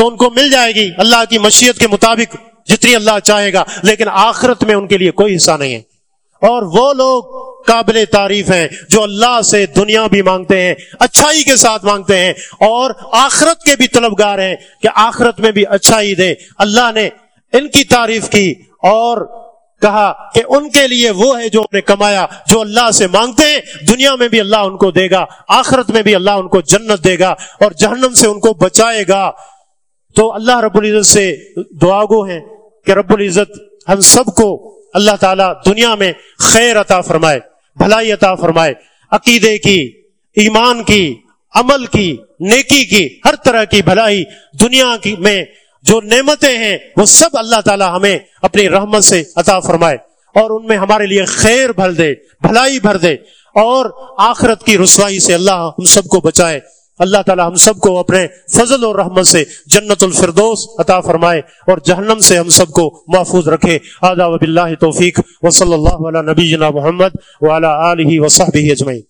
تو ان کو مل جائے گی اللہ کی مشیت کے مطابق جتنی اللہ چاہے گا، لیکن آخرت میں ان کے لیے کوئی حصہ نہیں ہے۔ اور وہ لوگ قابل تعریف ہیں جو اللہ سے دنیا بھی مانگتے ہیں، اچھائی کے ساتھ مانگتے ہیں، اور آخرت کے بھی طلبگار ہیں کہ آخرت میں بھی اچھائی دے۔ اللہ نے ان کی تعریف کی اور کہا کہ ان کے لیے وہ ہے جو نے کمایا، جو اللہ سے مانگتے ہیں۔ دنیا میں بھی اللہ ان کو دے گا، آخرت میں بھی اللہ ان کو جنت دے گا اور جہنم سے ان کو بچائے گا۔ تو اللہ رب العزت سے دعا گو ہیں کہ رب العزت ہم سب کو اللہ تعالیٰ دنیا میں خیر عطا فرمائے، بھلائی عطا فرمائے، عقیدے کی، ایمان کی، عمل کی، نیکی کی، ہر طرح کی بھلائی دنیا کی میں جو نعمتیں ہیں وہ سب اللہ تعالی ہمیں اپنی رحمت سے عطا فرمائے اور ان میں ہمارے لیے خیر بھر دے، بھلائی بھر دے اور آخرت کی رسوائی سے اللہ ہم سب کو بچائے۔ اللہ تعالی ہم سب کو اپنے فضل اور رحمت سے جنت الفردوس عطا فرمائے اور جہنم سے ہم سب کو محفوظ رکھے۔ آداب اللہ توفیق۔ و صلی اللہ علیہ نبی محمد وعلی آلہ وصحبہ اجمعین۔